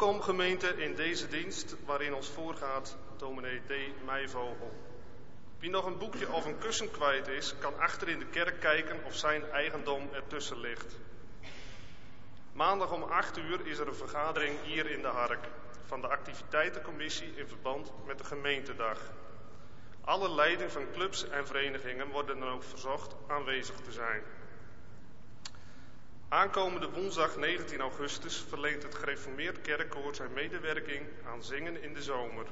Welkom gemeente in deze dienst waarin ons voorgaat dominee D. Meijvogel. Wie nog een boekje of een kussen kwijt is, kan achter in de kerk kijken of zijn eigendom ertussen ligt. Maandag om 8 uur is er een vergadering hier in de Hark van de activiteitencommissie in verband met de gemeentedag. Alle leiding van clubs en verenigingen worden dan ook verzocht aanwezig te zijn. Aankomende woensdag 19 augustus verleent het gereformeerd kerkkoor zijn medewerking aan Zingen in de Zomer.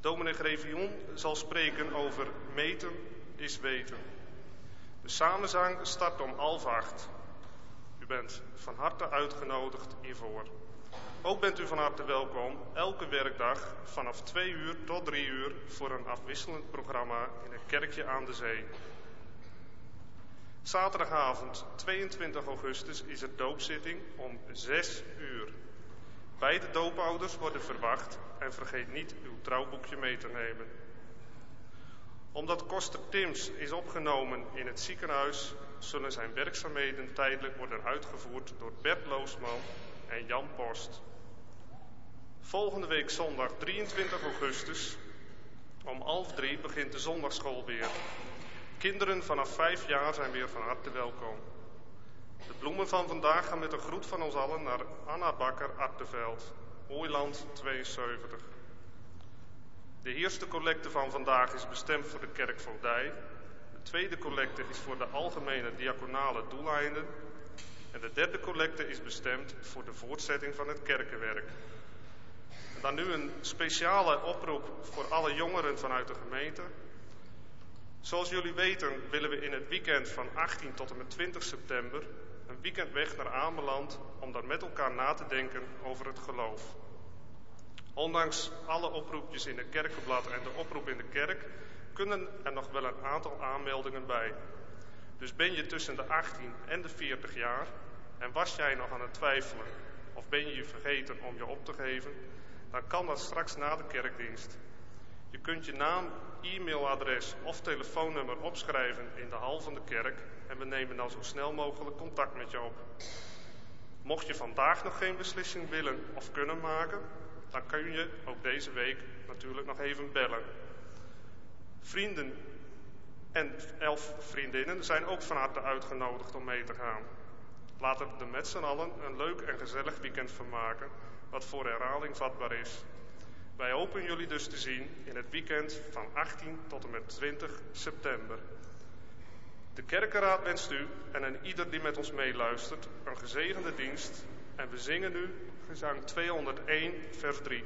Dominee Grevion zal spreken over meten is weten. De samenzang start om half acht. U bent van harte uitgenodigd hiervoor. Ook bent u van harte welkom elke werkdag vanaf 2 uur tot 3 uur voor een afwisselend programma in een kerkje aan de zee. Zaterdagavond 22 augustus is er doopzitting om 6 uur. Beide doopouders worden verwacht en vergeet niet uw trouwboekje mee te nemen. Omdat koster Tims is opgenomen in het ziekenhuis, zullen zijn werkzaamheden tijdelijk worden uitgevoerd door Bert Loosman en Jan Post. Volgende week zondag 23 augustus om half drie begint de zondagschool weer. Kinderen vanaf vijf jaar zijn weer van harte welkom. De bloemen van vandaag gaan met een groet van ons allen naar Anna Bakker Arteveld, Ooiland 72. De eerste collecte van vandaag is bestemd voor de kerk Voogdij. De tweede collecte is voor de algemene diaconale doeleinden. En de derde collecte is bestemd voor de voortzetting van het kerkenwerk. En dan nu een speciale oproep voor alle jongeren vanuit de gemeente. Zoals jullie weten willen we in het weekend van 18 tot en met 20 september een weekend weg naar Ameland om daar met elkaar na te denken over het geloof. Ondanks alle oproepjes in het kerkenblad en de oproep in de kerk kunnen er nog wel een aantal aanmeldingen bij. Dus ben je tussen de 18 en de 40 jaar en was jij nog aan het twijfelen of ben je je vergeten om je op te geven, dan kan dat straks na de kerkdienst. Je kunt je naam, e-mailadres of telefoonnummer opschrijven in de hal van de kerk en we nemen dan zo snel mogelijk contact met je op. Mocht je vandaag nog geen beslissing willen of kunnen maken, dan kun je ook deze week natuurlijk nog even bellen. Vrienden en elf vriendinnen zijn ook van harte uitgenodigd om mee te gaan. Laten we er met z'n allen een leuk en gezellig weekend van maken, wat voor herhaling vatbaar is. Wij hopen jullie dus te zien in het weekend van 18 tot en met 20 september. De kerkenraad wenst u en aan ieder die met ons meeluistert een gezegende dienst en we zingen nu gezang 201 vers 3.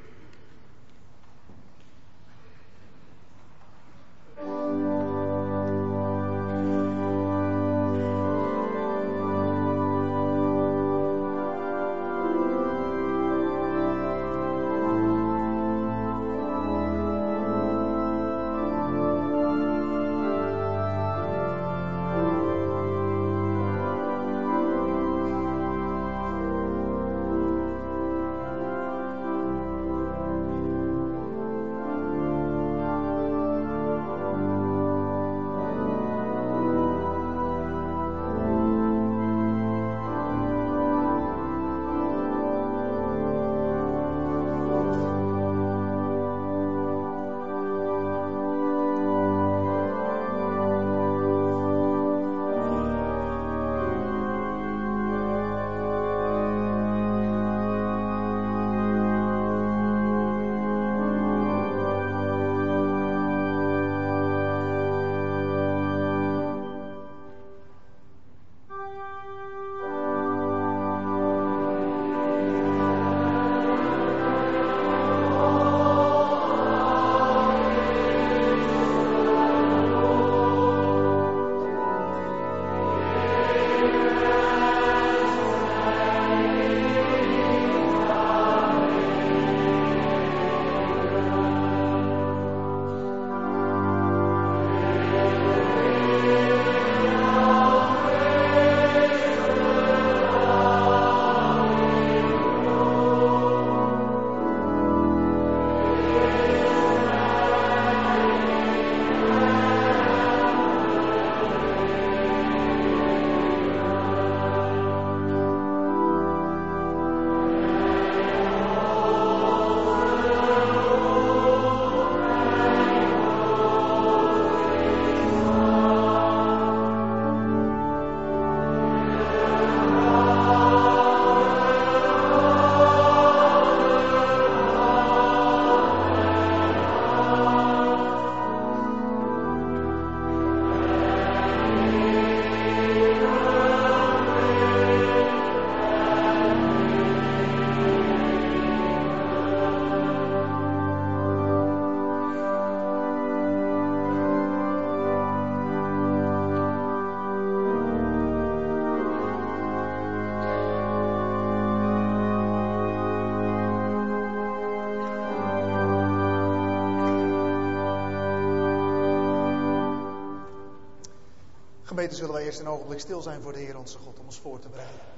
Zullen wij eerst een ogenblik stil zijn voor de Heer onze God om ons voor te bereiden.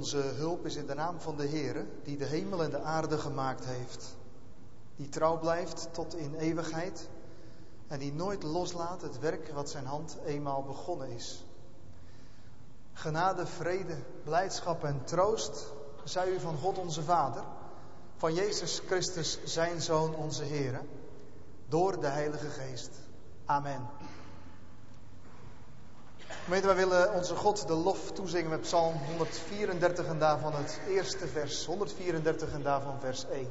Onze hulp is in de naam van de Heere, die de hemel en de aarde gemaakt heeft. Die trouw blijft tot in eeuwigheid en die nooit loslaat het werk wat zijn hand eenmaal begonnen is. Genade, vrede, blijdschap en troost zij u van God onze Vader, van Jezus Christus zijn Zoon onze Heere, door de Heilige Geest. Amen. Gemeente, wij willen onze God de lof toezingen met Psalm 134 en daarvan het eerste vers. 134 en daarvan vers 1.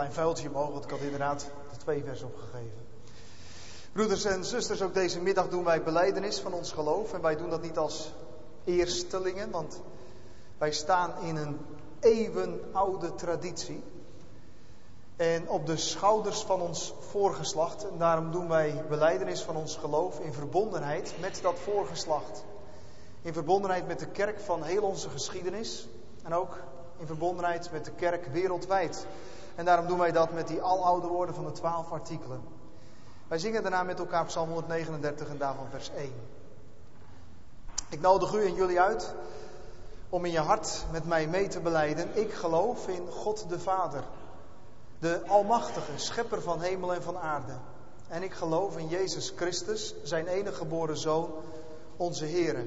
Klein vuiltje omhoog, want ik had inderdaad de twee vers opgegeven. Broeders en zusters, ook deze middag doen wij beleidenis van ons geloof. En wij doen dat niet als eerstelingen, want wij staan in een eeuwenoude traditie. En op de schouders van ons voorgeslacht. En daarom doen wij beleidenis van ons geloof in verbondenheid met dat voorgeslacht. In verbondenheid met de kerk van heel onze geschiedenis. En ook in verbondenheid met de kerk wereldwijd. En daarom doen wij dat met die aloude woorden van de twaalf artikelen. Wij zingen daarna met elkaar Psalm 139 en daarvan vers 1. Ik nodig u en jullie uit om in je hart met mij mee te beleiden. Ik geloof in God de Vader, de Almachtige, Schepper van hemel en van aarde. En ik geloof in Jezus Christus, zijn enige geboren Zoon, onze Heer,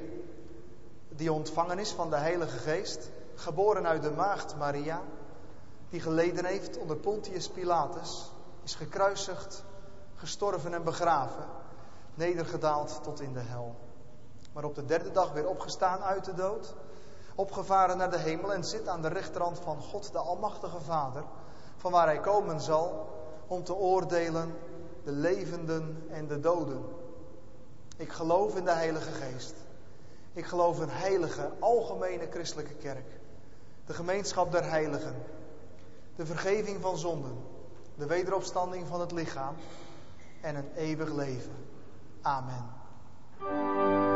die ontvangen is van de Heilige Geest, geboren uit de maagd Maria die geleden heeft onder Pontius Pilatus, is gekruisigd, gestorven en begraven, nedergedaald tot in de hel. Maar op de derde dag weer opgestaan uit de dood, opgevaren naar de hemel en zit aan de rechterhand van God, de Almachtige Vader, van waar hij komen zal om te oordelen de levenden en de doden. Ik geloof in de Heilige Geest. Ik geloof in heilige, algemene christelijke kerk. De gemeenschap der heiligen. De vergeving van zonden. De wederopstanding van het lichaam. En een eeuwig leven. Amen.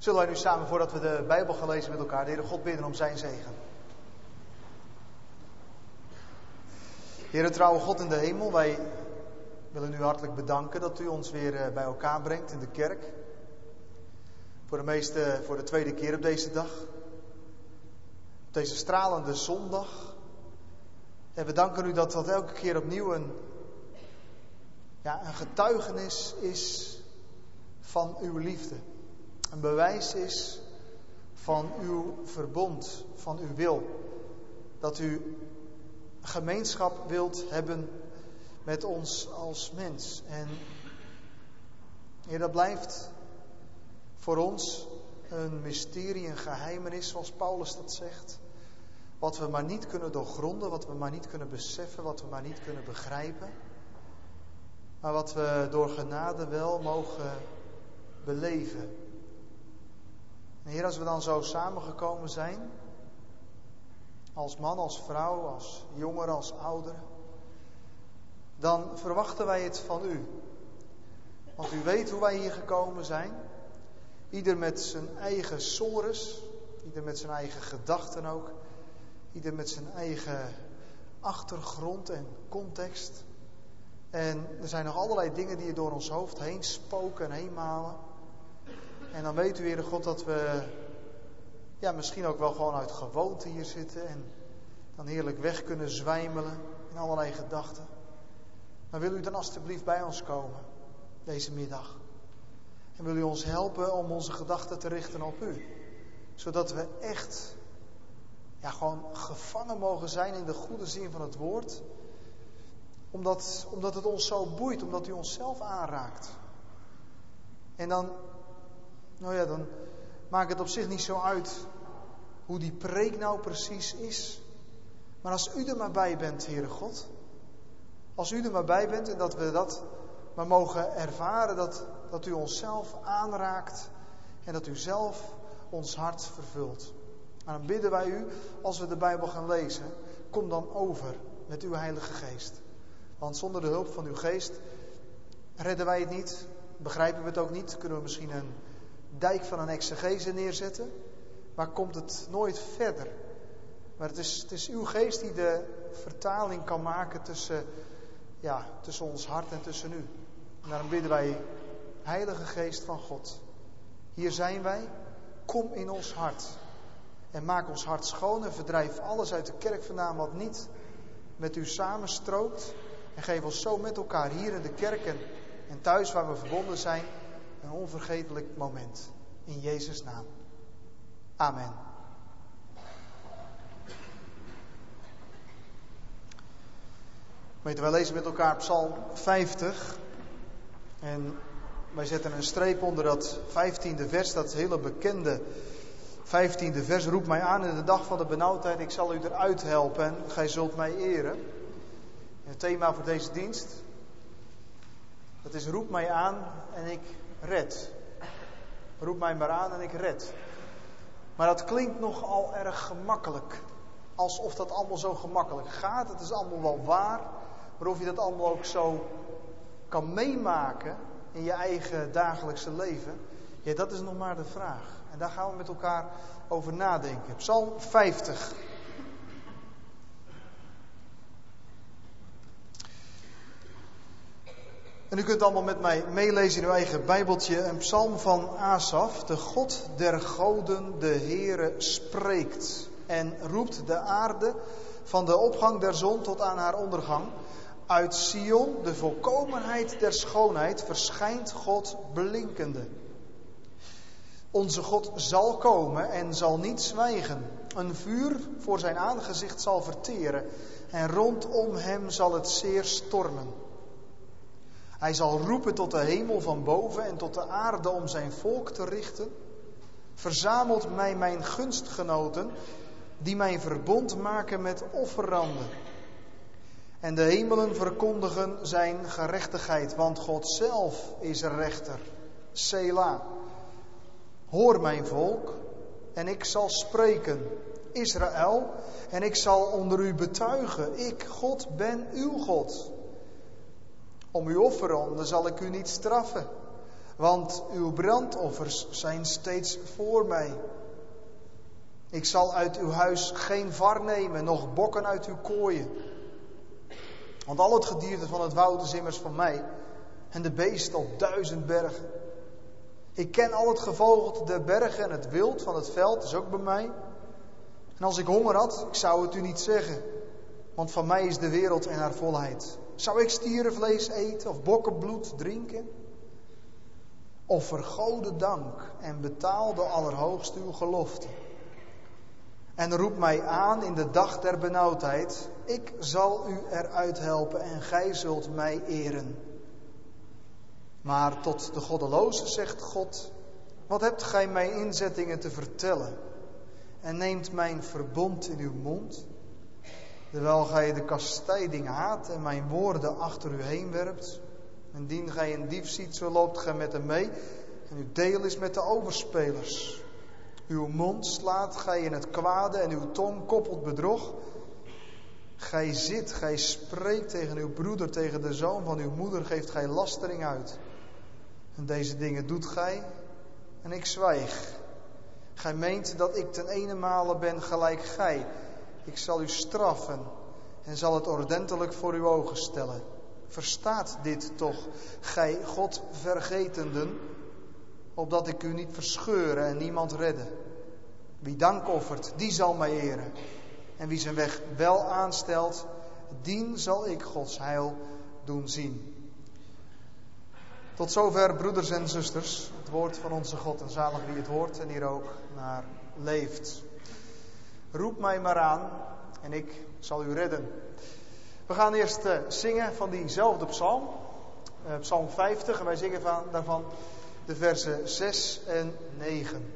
Zullen wij nu samen, voordat we de Bijbel gaan lezen met elkaar, de God bidden om zijn zegen. Heere trouwe God in de hemel, wij willen u hartelijk bedanken dat u ons weer eh, bij elkaar brengt in de kerk. Voor de meeste, voor de tweede keer op deze dag. Op deze stralende zondag. En we danken u dat dat elke keer opnieuw een, ja, een getuigenis is van uw liefde een bewijs is van uw verbond, van uw wil. Dat u gemeenschap wilt hebben met ons als mens. En dat blijft voor ons een mysterie, een geheimenis, zoals Paulus dat zegt. Wat we maar niet kunnen doorgronden, wat we maar niet kunnen beseffen, wat we maar niet kunnen begrijpen. Maar wat we door genade wel mogen beleven. En Heer, als we dan zo samengekomen zijn, als man, als vrouw, als jonger, als ouder, dan verwachten wij het van u. Want u weet hoe wij hier gekomen zijn. Ieder met zijn eigen sores, ieder met zijn eigen gedachten ook, ieder met zijn eigen achtergrond en context. En er zijn nog allerlei dingen die er door ons hoofd heen spoken en heen malen. En dan weet u, Heere God, dat we ja, misschien ook wel gewoon uit gewoonte hier zitten en dan heerlijk weg kunnen zwijmelen in allerlei gedachten. Maar wil u dan alstublieft bij ons komen deze middag? En wil u ons helpen om onze gedachten te richten op u? Zodat we echt ja, gewoon gevangen mogen zijn in de goede zin van het woord. Omdat, omdat het ons zo boeit, omdat u onszelf aanraakt. En dan nou ja, dan maakt het op zich niet zo uit hoe die preek nou precies is. Maar als u er maar bij bent, Heere God. Als u er maar bij bent en dat we dat maar mogen ervaren, dat, dat u onszelf aanraakt en dat u zelf ons hart vervult. En dan bidden wij u, als we de Bijbel gaan lezen, kom dan over met uw Heilige Geest. Want zonder de hulp van uw Geest redden wij het niet, begrijpen we het ook niet, kunnen we misschien een dijk van een exegese neerzetten, maar komt het nooit verder. Maar het is, het is uw geest die de vertaling kan maken tussen, ja, tussen ons hart en tussen u. En daarom bidden wij, Heilige Geest van God, hier zijn wij, kom in ons hart. En maak ons hart schoon en verdrijf alles uit de kerk vandaan wat niet met u samenstrookt. En geef ons zo met elkaar hier in de kerk en, en thuis waar we verbonden zijn een onvergetelijk moment. In Jezus' naam. Amen. Weten wij lezen met elkaar Psalm 50. En wij zetten een streep onder dat 15e vers, dat hele bekende 15e vers. Roep mij aan in de dag van de benauwdheid, ik zal u eruit helpen en gij zult mij eren. En het thema voor deze dienst, dat is roep mij aan en ik red. Roep mij maar aan en ik red. Maar dat klinkt nogal erg gemakkelijk. Alsof dat allemaal zo gemakkelijk gaat. Het is allemaal wel waar. Maar of je dat allemaal ook zo kan meemaken in je eigen dagelijkse leven. Ja, dat is nog maar de vraag. En daar gaan we met elkaar over nadenken. Psalm 50. En u kunt allemaal met mij meelezen in uw eigen Bijbeltje. Een psalm van Asaf. De God der goden, de Heere, spreekt. En roept de aarde van de opgang der zon tot aan haar ondergang. Uit Sion, de volkomenheid der schoonheid, verschijnt God blinkende. Onze God zal komen en zal niet zwijgen. Een vuur voor zijn aangezicht zal verteren en rondom hem zal het zeer stormen. Hij zal roepen tot de hemel van boven en tot de aarde om zijn volk te richten. Verzamelt mij mijn gunstgenoten, die mijn verbond maken met offeranden. En de hemelen verkondigen zijn gerechtigheid, want God zelf is rechter. Sela. Hoor mijn volk, en ik zal spreken. Israël, en ik zal onder u betuigen. Ik, God, ben uw God. Om uw offeranden zal ik u niet straffen, want uw brandoffers zijn steeds voor mij. Ik zal uit uw huis geen var nemen, noch bokken uit uw kooien. Want al het gedierte van het woud is immers van mij, en de beesten op duizend bergen. Ik ken al het gevogelte der bergen en het wild van het veld is ook bij mij. En als ik honger had, ik zou het u niet zeggen, want van mij is de wereld en haar volheid. Zou ik stierenvlees eten of bokkenbloed drinken? Of vergode dank en betaal de Allerhoogste uw gelofte. En roep mij aan in de dag der benauwdheid. Ik zal u eruit helpen en gij zult mij eren. Maar tot de goddeloze zegt God: Wat hebt gij mijn inzettingen te vertellen? En neemt mijn verbond in uw mond? Terwijl gij de kastijding haat en mijn woorden achter u heen werpt. Indien gij een dief ziet, zo loopt gij met hem mee. En uw deel is met de overspelers. Uw mond slaat gij in het kwade en uw tong koppelt bedrog. Gij zit, gij spreekt tegen uw broeder, tegen de zoon van uw moeder, geeft gij lastering uit. En deze dingen doet gij en ik zwijg. Gij meent dat ik ten ene ben gelijk gij. Ik zal u straffen en zal het ordentelijk voor uw ogen stellen. Verstaat dit toch, gij God vergetenden, opdat ik u niet verscheuren en niemand redden. Wie dank offert, die zal mij eren. En wie zijn weg wel aanstelt, dien zal ik Gods heil doen zien. Tot zover, broeders en zusters, het woord van onze God en zalig wie het hoort en hier ook naar leeft. Roep mij maar aan en ik zal u redden. We gaan eerst uh, zingen van diezelfde psalm, uh, psalm 50, en wij zingen van, daarvan de versen 6 en 9.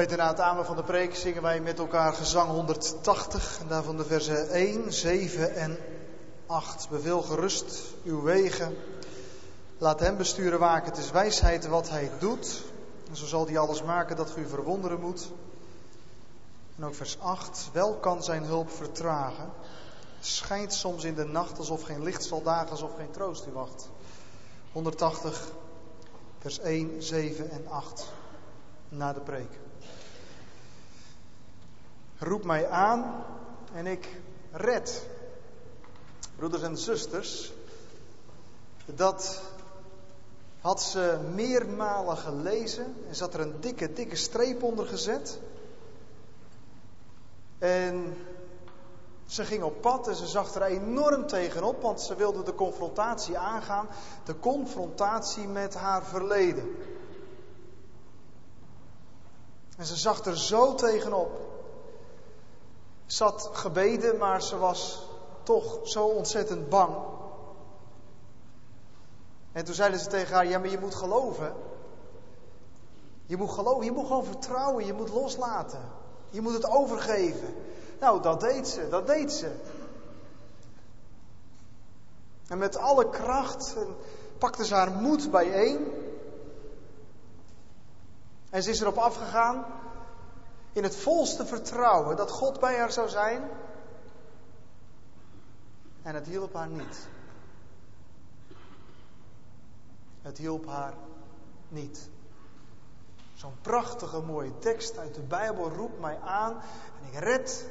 De na van de preek zingen wij met elkaar gezang 180 en daarvan de versen 1, 7 en 8. Beveel gerust uw wegen. Laat hem besturen waken. Het is wijsheid wat hij doet. En zo zal hij alles maken dat u verwonderen moet. En ook vers 8. Wel kan zijn hulp vertragen. Schijnt soms in de nacht alsof geen licht zal dagen, alsof geen troost u wacht. 180, vers 1, 7 en 8. Na de preek. Roep mij aan en ik red. Broeders en zusters, dat had ze meermalen gelezen en zat er een dikke, dikke streep onder gezet. En ze ging op pad en ze zag er enorm tegenop, want ze wilde de confrontatie aangaan. De confrontatie met haar verleden. En ze zag er zo tegenop. Ze gebeden, maar ze was toch zo ontzettend bang. En toen zeiden ze tegen haar: Ja, maar je moet geloven. Je moet geloven, je moet gewoon vertrouwen, je moet loslaten. Je moet het overgeven. Nou, dat deed ze, dat deed ze. En met alle kracht pakte ze haar moed bijeen. En ze is erop afgegaan in het volste vertrouwen dat God bij haar zou zijn. En het hielp haar niet. Het hielp haar niet. Zo'n prachtige mooie tekst uit de Bijbel roept mij aan en ik red.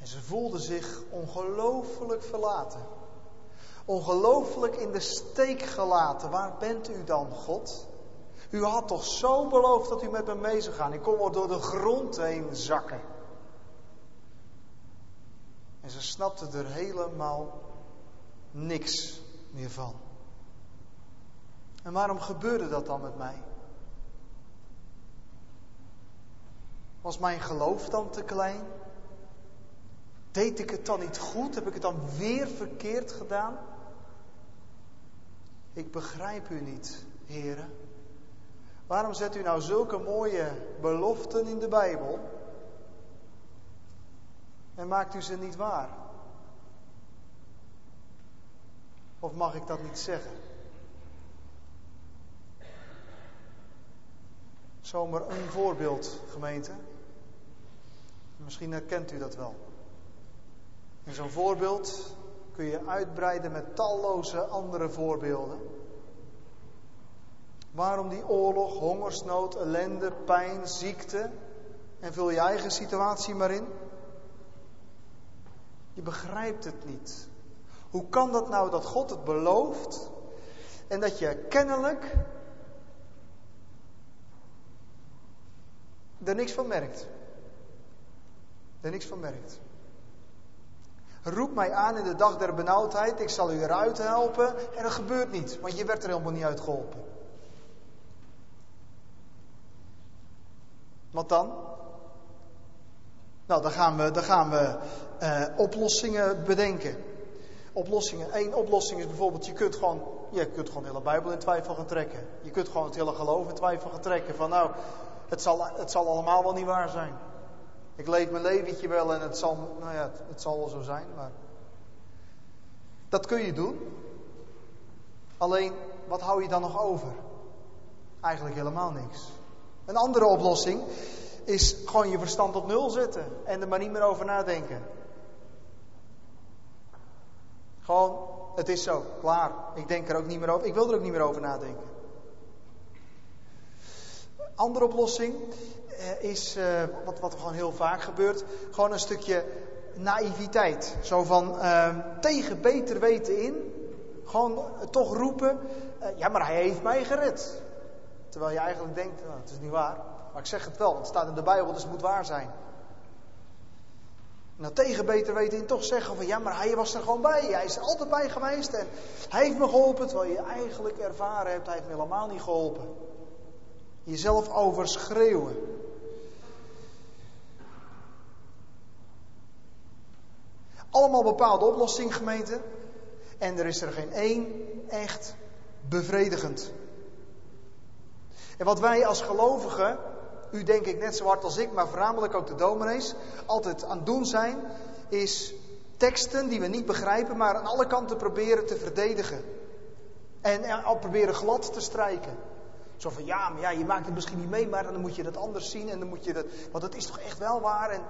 En ze voelde zich ongelooflijk verlaten. Ongelooflijk in de steek gelaten. Waar bent u dan, God? U had toch zo beloofd dat u met me mee zou gaan. Ik kom er door de grond heen zakken. En ze snapte er helemaal niks meer van. En waarom gebeurde dat dan met mij? Was mijn geloof dan te klein? Deed ik het dan niet goed? Heb ik het dan weer verkeerd gedaan? Ik begrijp u niet, heren. Waarom zet u nou zulke mooie beloften in de Bijbel en maakt u ze niet waar? Of mag ik dat niet zeggen? Zomaar een voorbeeld, gemeente. Misschien herkent u dat wel. En zo'n voorbeeld kun je uitbreiden met talloze andere voorbeelden. Waarom die oorlog, hongersnood, ellende, pijn, ziekte? En vul je eigen situatie maar in. Je begrijpt het niet. Hoe kan dat nou dat God het belooft en dat je kennelijk er niks van merkt? Er niks van merkt. Roep mij aan in de dag der benauwdheid, ik zal u eruit helpen. En dat gebeurt niet, want je werd er helemaal niet uit geholpen. Wat dan? Nou, dan gaan we, dan gaan we uh, oplossingen bedenken. Oplossingen. Eén oplossing is bijvoorbeeld, je kunt gewoon, je kunt gewoon de hele Bijbel in twijfel gaan trekken. Je kunt gewoon het hele geloof in twijfel gaan trekken. Van nou, het zal, het zal allemaal wel niet waar zijn. Ik leef mijn leventje wel en het zal, nou ja, het, het zal wel zo zijn, maar... Dat kun je doen. Alleen, wat hou je dan nog over? Eigenlijk helemaal niks. Een andere oplossing is gewoon je verstand op nul zetten en er maar niet meer over nadenken. Gewoon, het is zo, klaar. Ik denk er ook niet meer over. Ik wil er ook niet meer over nadenken. Andere oplossing eh, is, uh, wat, wat gewoon heel vaak gebeurt, gewoon een stukje naïviteit. Zo van uh, tegen beter weten in, gewoon toch roepen, uh, ja maar hij heeft mij gered. Terwijl je eigenlijk denkt, nou, het is niet waar. Maar ik zeg het wel, het staat in de Bijbel, dus het moet waar zijn. Nou, tegen beter weten in toch zeggen van ja, maar hij was er gewoon bij. Hij is er altijd bij geweest en hij heeft me geholpen. Terwijl je eigenlijk ervaren hebt, hij heeft me helemaal niet geholpen. Jezelf overschreeuwen. Allemaal bepaalde oplossing, gemeente. En er is er geen één echt bevredigend. En wat wij als gelovigen u denk ik net zo hard als ik, maar voornamelijk ook de dominees, altijd aan het doen zijn, is teksten die we niet begrijpen, maar aan alle kanten proberen te verdedigen. En al proberen glad te strijken. Zo van ja, maar ja, je maakt het misschien niet mee, maar dan moet je dat anders zien en dan moet je dat. Want het is toch echt wel waar. En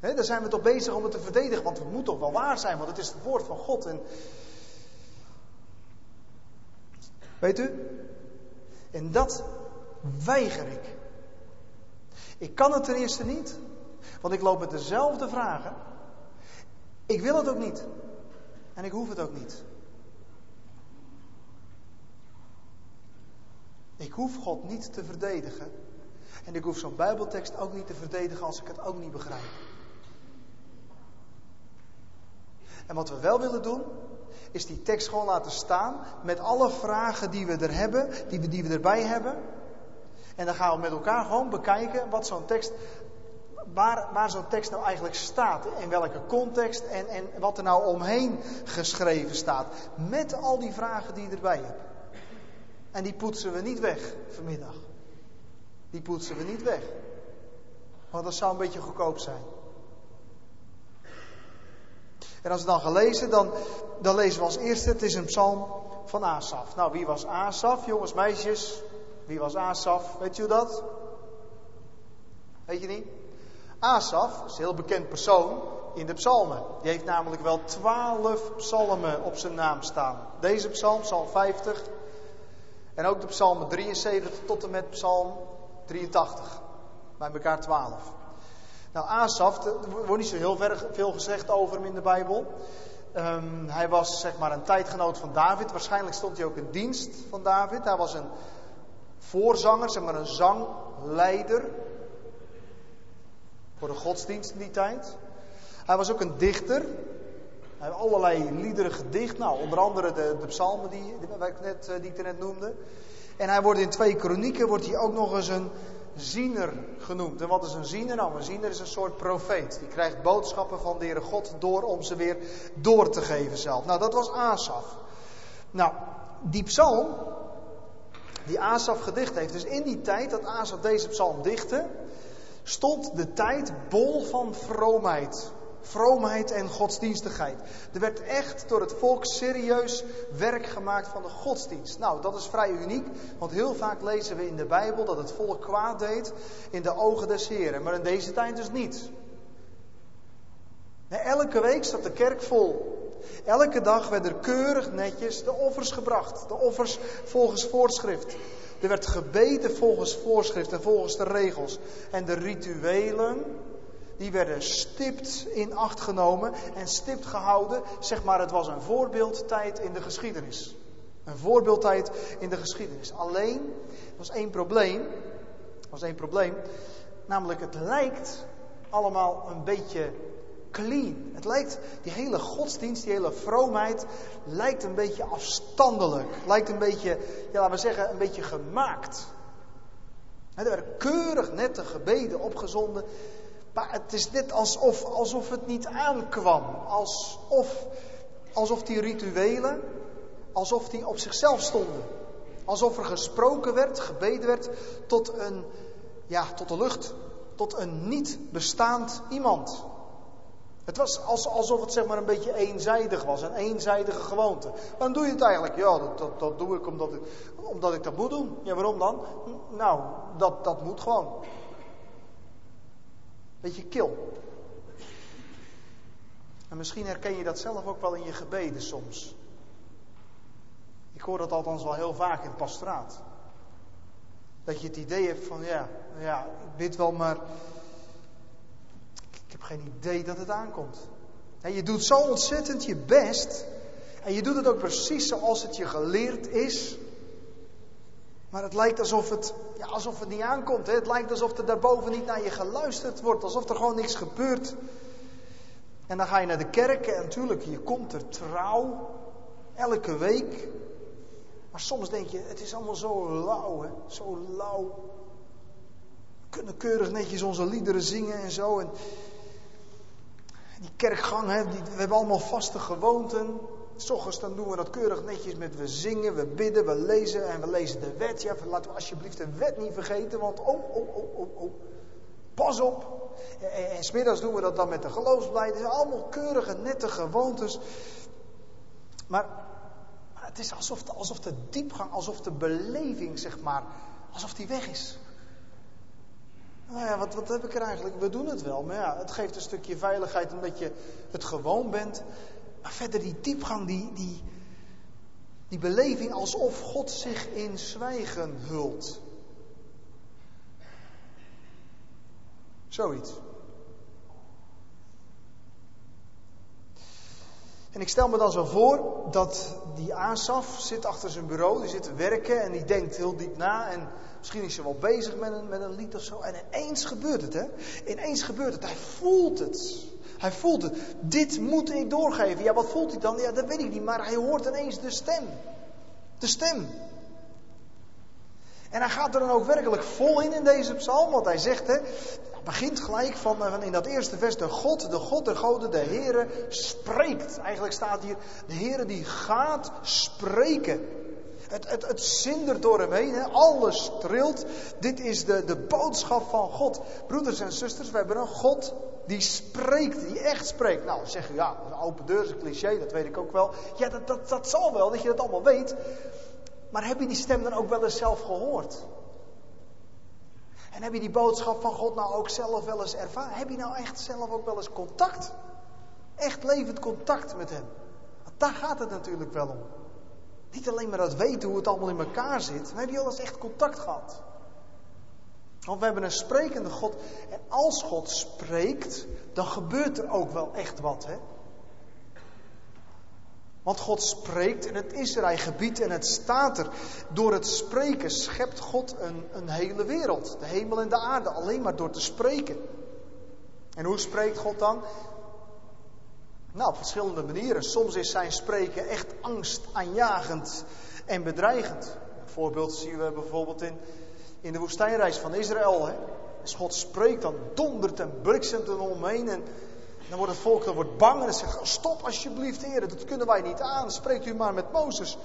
hè, daar zijn we toch bezig om het te verdedigen, want het moet toch wel waar zijn, want het is het woord van God. En weet u? En dat weiger ik. Ik kan het ten eerste niet, want ik loop met dezelfde vragen. Ik wil het ook niet. En ik hoef het ook niet. Ik hoef God niet te verdedigen. En ik hoef zo'n Bijbeltekst ook niet te verdedigen als ik het ook niet begrijp. En wat we wel willen doen, is die tekst gewoon laten staan met alle vragen die we er hebben, die we, die we erbij hebben. En dan gaan we met elkaar gewoon bekijken wat zo'n tekst, waar, waar zo'n tekst nou eigenlijk staat. In welke context en, en wat er nou omheen geschreven staat. Met al die vragen die je erbij hebt. En die poetsen we niet weg vanmiddag. Die poetsen we niet weg. Want dat zou een beetje goedkoop zijn. En als we dan gaan lezen, dan, dan lezen we als eerste, het is een psalm van Asaf. Nou, wie was Asaf, jongens, meisjes? Wie was Asaf? Weet je dat? Weet je niet? Asaf is een heel bekend persoon in de psalmen. Die heeft namelijk wel twaalf psalmen op zijn naam staan. Deze psalm, psalm 50, en ook de psalmen 73 tot en met psalm 83. Bij elkaar 12. Nou, Asaf, er wordt niet zo heel veel gezegd over hem in de Bijbel. Um, hij was zeg maar een tijdgenoot van David. Waarschijnlijk stond hij ook in dienst van David. Hij was een voorzanger, zeg maar een zangleider. Voor de godsdienst in die tijd. Hij was ook een dichter. Hij allerlei liederen gedicht. Nou, onder andere de, de psalmen die, die, ik net, eh, die ik net noemde. En hij wordt in twee kronieken wordt hij ook nog eens een ziener genoemd. En wat is een ziener? Nou, een ziener is een soort profeet. Die krijgt boodschappen van de Heere God door om ze weer door te geven zelf. Nou, dat was Asaf. Nou, die psalm, die Asaf gedicht heeft. Dus in die tijd dat Asaf deze psalm dichtte, stond de tijd bol van vroomheid. Vroomheid en godsdienstigheid. Er werd echt door het volk serieus werk gemaakt van de godsdienst. Nou, dat is vrij uniek, want heel vaak lezen we in de Bijbel dat het volk kwaad deed in de ogen des Heren, maar in deze tijd dus niet. Elke week zat de kerk vol. Elke dag werden er keurig netjes de offers gebracht. De offers volgens voorschrift. Er werd gebeten volgens voorschrift en volgens de regels. En de rituelen die werden stipt in acht genomen en stipt gehouden. Zeg maar, het was een voorbeeldtijd in de geschiedenis. Een voorbeeldtijd in de geschiedenis. Alleen, er was één probleem. Er was één probleem. Namelijk, het lijkt allemaal een beetje clean. Het lijkt, die hele godsdienst, die hele vroomheid, lijkt een beetje afstandelijk. Lijkt een beetje, ja, laten we zeggen, een beetje gemaakt. Er werden keurig nette gebeden opgezonden. Maar het is net alsof, alsof het niet aankwam. Alsof, alsof die rituelen, alsof die op zichzelf stonden. Alsof er gesproken werd, gebeden werd tot een, ja, tot de lucht. Tot een niet bestaand iemand. Het was alsof het zeg maar een beetje eenzijdig was, een eenzijdige gewoonte. Waarom doe je het eigenlijk? Ja, dat, dat, dat doe ik omdat, ik omdat ik dat moet doen. Ja, waarom dan? Nou, dat, dat moet gewoon. Beetje kil. En misschien herken je dat zelf ook wel in je gebeden soms. Ik hoor dat althans wel heel vaak in het pastoraat. Dat je het idee hebt van, ja, ja, ik bid wel, maar ik heb geen idee dat het aankomt. En je doet zo ontzettend je best. En je doet het ook precies zoals het je geleerd is. Maar het lijkt alsof het, ja, alsof het niet aankomt. Hè? Het lijkt alsof er daarboven niet naar je geluisterd wordt. Alsof er gewoon niks gebeurt. En dan ga je naar de kerk en natuurlijk, je komt er trouw. Elke week. Maar soms denk je, het is allemaal zo lauw. Hè? Zo lauw. We kunnen keurig netjes onze liederen zingen en zo. En die kerkgang, hè, we hebben allemaal vaste gewoonten. S ochtends dan doen we dat keurig netjes met we zingen, we bidden, we lezen en we lezen de wet. Ja, laten we alsjeblieft de wet niet vergeten, want oh, oh, oh, oh, oh. Pas op. En, en, en smiddags doen we dat dan met de geloofsbeleid. Het zijn allemaal keurige, nette gewoontes. Maar, maar het is alsof de, alsof de diepgang, alsof de beleving, zeg maar, alsof die weg is. Nou ja, wat, wat heb ik er eigenlijk? We doen het wel, maar ja, het geeft een stukje veiligheid omdat je het gewoon bent. Maar verder die diepgang, die, die, die beleving alsof God zich in zwijgen hult. Zoiets. En ik stel me dan zo voor dat die Asaf zit achter zijn bureau, die zit te werken en die denkt heel diep na. En misschien is hij wel bezig met een, met een lied of zo. En ineens gebeurt het, hè? Ineens gebeurt het. Hij voelt het. Hij voelt het. Dit moet ik doorgeven. Ja, wat voelt hij dan? Ja, dat weet ik niet. Maar hij hoort ineens de stem. De stem. En hij gaat er dan ook werkelijk vol in in deze psalm. Want hij zegt, hè, begint gelijk van, van, in dat eerste vers. De God, de God de goden, de Heere spreekt. Eigenlijk staat hier, de Heere die gaat spreken. Het, het, het zindert door hem heen, hè? alles trilt. Dit is de, de boodschap van God. Broeders en zusters, we hebben een God die spreekt, die echt spreekt. Nou, dan zeg je, ja, een open deur is een cliché, dat weet ik ook wel. Ja, dat, dat, dat zal wel, dat je dat allemaal weet. Maar heb je die stem dan ook wel eens zelf gehoord? En heb je die boodschap van God nou ook zelf wel eens ervaren? Heb je nou echt zelf ook wel eens contact? Echt levend contact met Hem? Want daar gaat het natuurlijk wel om. Niet alleen maar dat weten hoe het allemaal in elkaar zit, maar heb je al eens echt contact gehad? Want we hebben een sprekende God. En als God spreekt, dan gebeurt er ook wel echt wat. Hè? Want God spreekt en het is er, hij en het staat er. Door het spreken schept God een, een hele wereld. De hemel en de aarde, alleen maar door te spreken. En hoe spreekt God dan? Nou, op verschillende manieren. Soms is zijn spreken echt angstaanjagend en bedreigend. Een voorbeeld zien we bijvoorbeeld in, in de woestijnreis van Israël. Hè? Als God spreekt, dan dondert en bliksemt er omheen. En dan wordt het volk dan wordt bang en zegt: Stop alsjeblieft, heren, dat kunnen wij niet aan. Spreekt u maar met Mozes.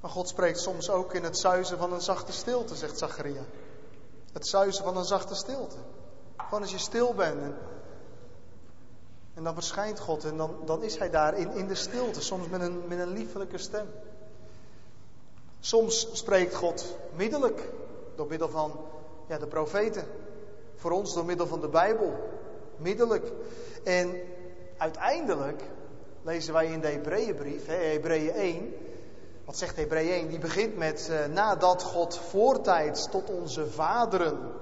Maar God spreekt soms ook in het zuizen van een zachte stilte, zegt Zacharia. Het zuizen van een zachte stilte. Gewoon als je stil bent. En, en dan verschijnt God en dan, dan is hij daar in, in de stilte, soms met een, met een liefelijke stem. Soms spreekt God middelijk, door middel van ja, de profeten. Voor ons door middel van de Bijbel. Middelijk. En uiteindelijk lezen wij in de Hebreeënbrief, Hebreeën 1. Wat zegt Hebreeën 1? Die begint met uh, nadat God voortijds tot onze vaderen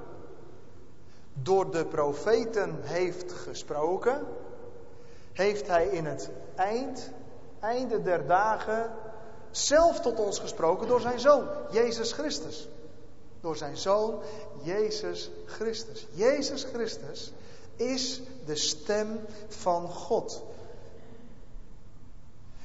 door de profeten heeft gesproken, heeft hij in het eind, einde der dagen, zelf tot ons gesproken door zijn zoon, Jezus Christus. Door zijn zoon, Jezus Christus. Jezus Christus is de stem van God.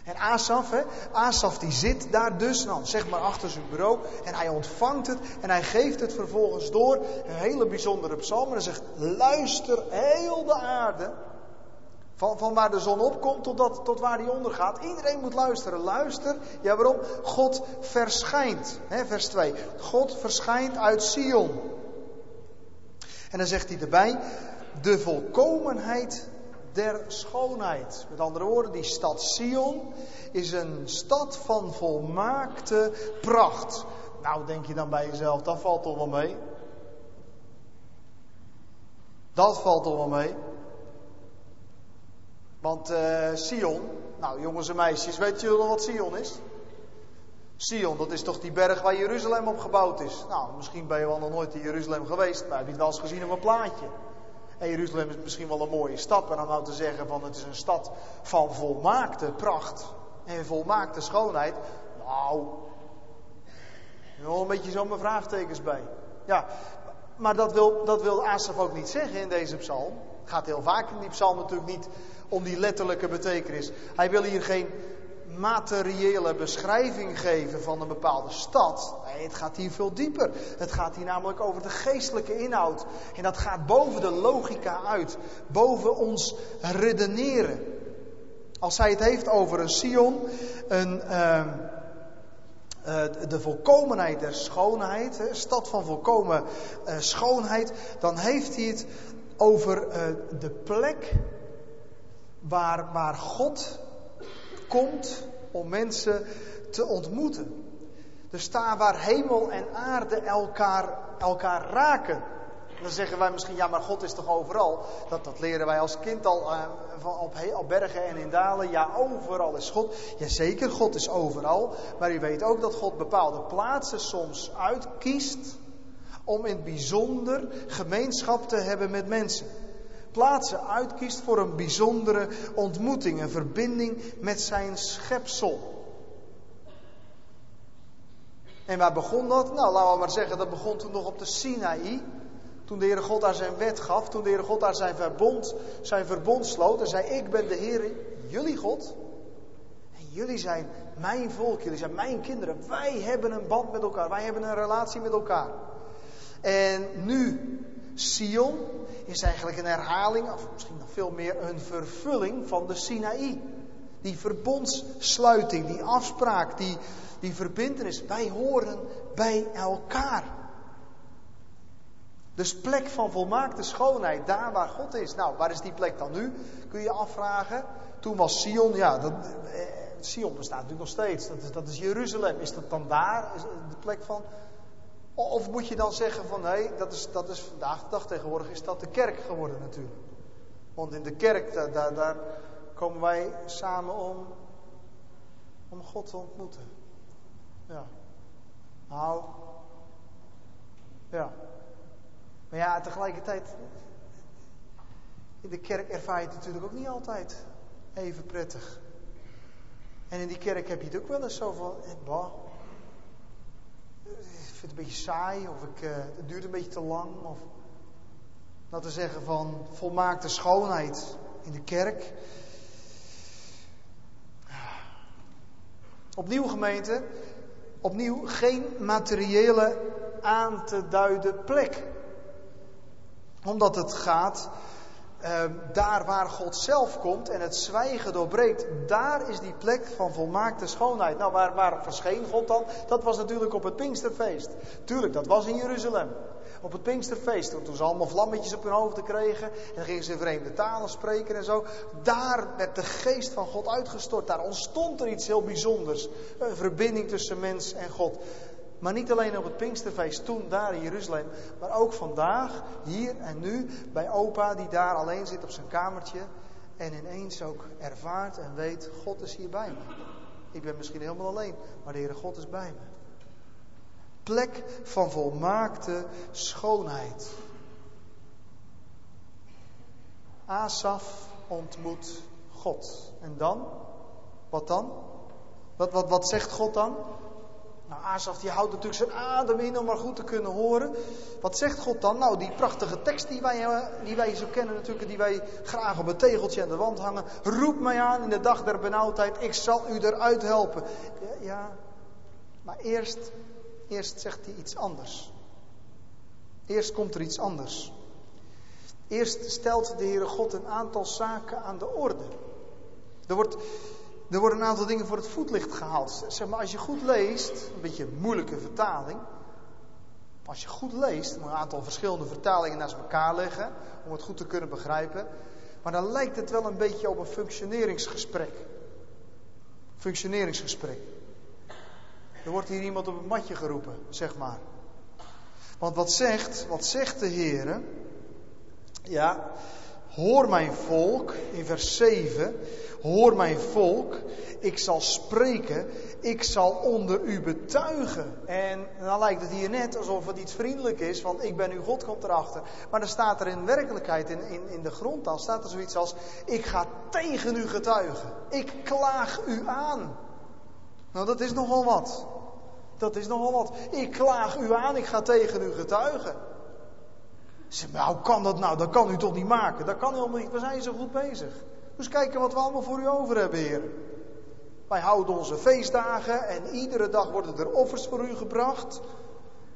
En Asaf, hè, Asaf die zit daar dus, nou zeg maar achter zijn bureau, en hij ontvangt het en hij geeft het vervolgens door. Een hele bijzondere psalm. En hij zegt, luister heel de aarde, van, van waar de zon opkomt tot, dat, tot waar die ondergaat. Iedereen moet luisteren. Luister. Ja, waarom? God verschijnt. Hè, vers 2. God verschijnt uit Sion. En dan zegt hij erbij, de volkomenheid der schoonheid. Met andere woorden, die stad Sion is een stad van volmaakte pracht. Nou, denk je dan bij jezelf, dat valt toch wel mee? Dat valt toch wel mee? Want uh, Sion, nou jongens en meisjes, weet jullie wat Sion is? Sion, dat is toch die berg waar Jeruzalem op gebouwd is? Nou, misschien ben je wel nog nooit in Jeruzalem geweest, maar heb je wel eens gezien op een plaatje? En Jeruzalem is misschien wel een mooie stad, maar dan nou te zeggen van het is een stad van volmaakte pracht en volmaakte schoonheid. Nou, nog een beetje zo'n vraagtekens bij. Ja, maar dat wil, dat wil Asaf ook niet zeggen in deze psalm. Gaat heel vaak in die psalm natuurlijk niet om die letterlijke betekenis. Hij wil hier geen materiële beschrijving geven van een bepaalde stad. Nee, het gaat hier veel dieper. Het gaat hier namelijk over de geestelijke inhoud. En dat gaat boven de logica uit, boven ons redeneren. Als hij het heeft over een Sion, een, uh, de volkomenheid der schoonheid, hè, stad van volkomen uh, schoonheid, dan heeft hij het over uh, de plek waar, waar God komt om mensen te ontmoeten. Dus daar waar hemel en aarde elkaar, elkaar raken. Dan zeggen wij misschien, ja, maar God is toch overal? Dat, dat leren wij als kind al uh, van op, op bergen en in dalen. Ja, overal is God. Jazeker, God is overal. Maar u weet ook dat God bepaalde plaatsen soms uitkiest om in het bijzonder gemeenschap te hebben met mensen. Plaatsen uitkiest voor een bijzondere ontmoeting, een verbinding met zijn schepsel. En waar begon dat? Nou, laten we maar zeggen, dat begon toen nog op de Sinaï. Toen de Heere God daar zijn wet gaf, toen de Heere God daar zijn verbond, zijn verbond sloot en zei: Ik ben de Heer, jullie God. En jullie zijn mijn volk, jullie zijn mijn kinderen. Wij hebben een band met elkaar, wij hebben een relatie met elkaar. En nu, Sion is eigenlijk een herhaling, of misschien nog veel meer een vervulling van de Sinaï. Die verbondssluiting, die afspraak, die, die verbindenis. Wij horen bij elkaar. Dus plek van volmaakte schoonheid, daar waar God is. Nou, waar is die plek dan nu? Kun je afvragen. Toen was Sion, ja, dat, eh, Sion bestaat natuurlijk nog steeds. Dat is, dat is Jeruzalem. Is dat dan daar de plek van? Of moet je dan zeggen van nee, dat is, dat is vandaag de dag tegenwoordig is dat de kerk geworden natuurlijk. Want in de kerk, daar, daar, komen wij samen om, om God te ontmoeten. Ja. Nou, ja. Maar ja, tegelijkertijd, in de kerk ervaar je het natuurlijk ook niet altijd even prettig. En in die kerk heb je het ook wel eens zo van, eh, bah, vind het een beetje saai, of ik, uh, het duurt een beetje te lang. Of laten we zeggen van volmaakte schoonheid in de kerk. Opnieuw gemeente, opnieuw geen materiële aan te duiden plek. Omdat het gaat uh, daar waar God zelf komt en het zwijgen doorbreekt, daar is die plek van volmaakte schoonheid. Nou, waar, waar verscheen God dan? Dat was natuurlijk op het Pinksterfeest. Tuurlijk, dat was in Jeruzalem. Op het Pinksterfeest, toen ze allemaal vlammetjes op hun hoofden kregen en gingen ze vreemde talen spreken en zo. Daar werd de geest van God uitgestort. Daar ontstond er iets heel bijzonders. Een verbinding tussen mens en God. Maar niet alleen op het Pinksterfeest, toen daar in Jeruzalem, maar ook vandaag, hier en nu, bij opa die daar alleen zit op zijn kamertje en ineens ook ervaart en weet, God is hier bij me. Ik ben misschien helemaal alleen, maar de Heere God is bij me. Plek van volmaakte schoonheid. Asaf ontmoet God. En dan? Wat dan? Wat, wat, wat zegt God dan? Nou, Asaf die houdt natuurlijk zijn adem in om maar goed te kunnen horen. Wat zegt God dan? Nou, die prachtige tekst die wij, eh, die wij zo kennen natuurlijk, die wij graag op een tegeltje aan de wand hangen. Roep mij aan in de dag der benauwdheid, ik zal u eruit helpen. Ja, maar eerst, eerst zegt hij iets anders. Eerst komt er iets anders. Eerst stelt de Heere God een aantal zaken aan de orde. Er wordt er worden een aantal dingen voor het voetlicht gehaald. Zeg maar, als je goed leest, een beetje een moeilijke vertaling. Als je goed leest, moet een aantal verschillende vertalingen naast elkaar leggen. Om het goed te kunnen begrijpen. Maar dan lijkt het wel een beetje op een functioneringsgesprek. Functioneringsgesprek. Er wordt hier iemand op een matje geroepen, zeg maar. Want wat zegt, wat zegt de Heer? Ja, hoor mijn volk in vers 7. Hoor mijn volk, ik zal spreken, ik zal onder u betuigen. En dan lijkt het hier net alsof het iets vriendelijk is, want ik ben uw God, komt erachter. Maar dan staat er in werkelijkheid, in, in, in de grondtaal, staat er zoiets als, ik ga tegen u getuigen. Ik klaag u aan. Nou, dat is nogal wat. Dat is nogal wat. Ik klaag u aan, ik ga tegen u getuigen. Zeg, maar hoe kan dat nou? Dat kan u toch niet maken? Dat kan helemaal niet. We zijn zo goed bezig. Dus kijken wat we allemaal voor u over hebben, Heer. Wij houden onze feestdagen en iedere dag worden er offers voor u gebracht.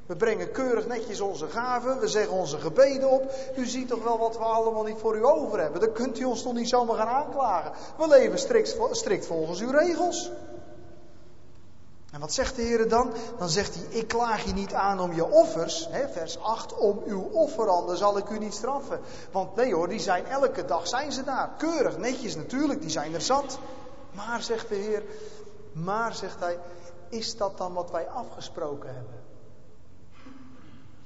We brengen keurig netjes onze gaven, we zeggen onze gebeden op. U ziet toch wel wat we allemaal niet voor u over hebben. Dan kunt u ons toch niet zomaar gaan aanklagen. We leven strikt, strikt volgens uw regels. En wat zegt de Heer dan? Dan zegt hij, ik klaag je niet aan om je offers, hè, vers 8, om uw offeranden zal ik u niet straffen. Want nee hoor, die zijn elke dag, zijn ze daar. Keurig, netjes natuurlijk, die zijn er zat. Maar, zegt de Heer, maar, zegt hij, is dat dan wat wij afgesproken hebben?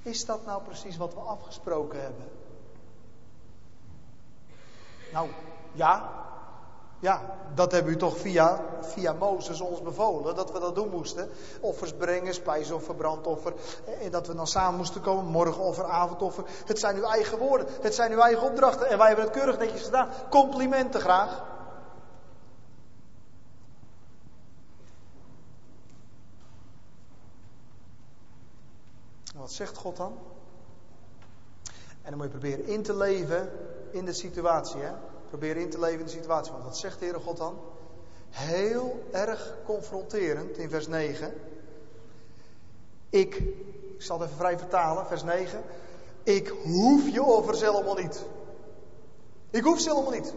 Is dat nou precies wat we afgesproken hebben? Nou, ja. Ja, dat hebben u toch via, via Mozes ons bevolen, dat we dat doen moesten. Offers brengen, spijsoffer, brandoffer. En dat we dan samen moesten komen, morgenoffer, avondoffer. Het zijn uw eigen woorden, het zijn uw eigen opdrachten. En wij hebben het keurig netjes gedaan. Complimenten graag. wat zegt God dan? En dan moet je proberen in te leven in de situatie. Hè? Probeer in te leven in de situatie. Want wat zegt de Heere God dan? Heel erg confronterend in vers 9. Ik, ik zal het even vrij vertalen, vers 9. Ik hoef je offers helemaal niet. Ik hoef ze helemaal niet.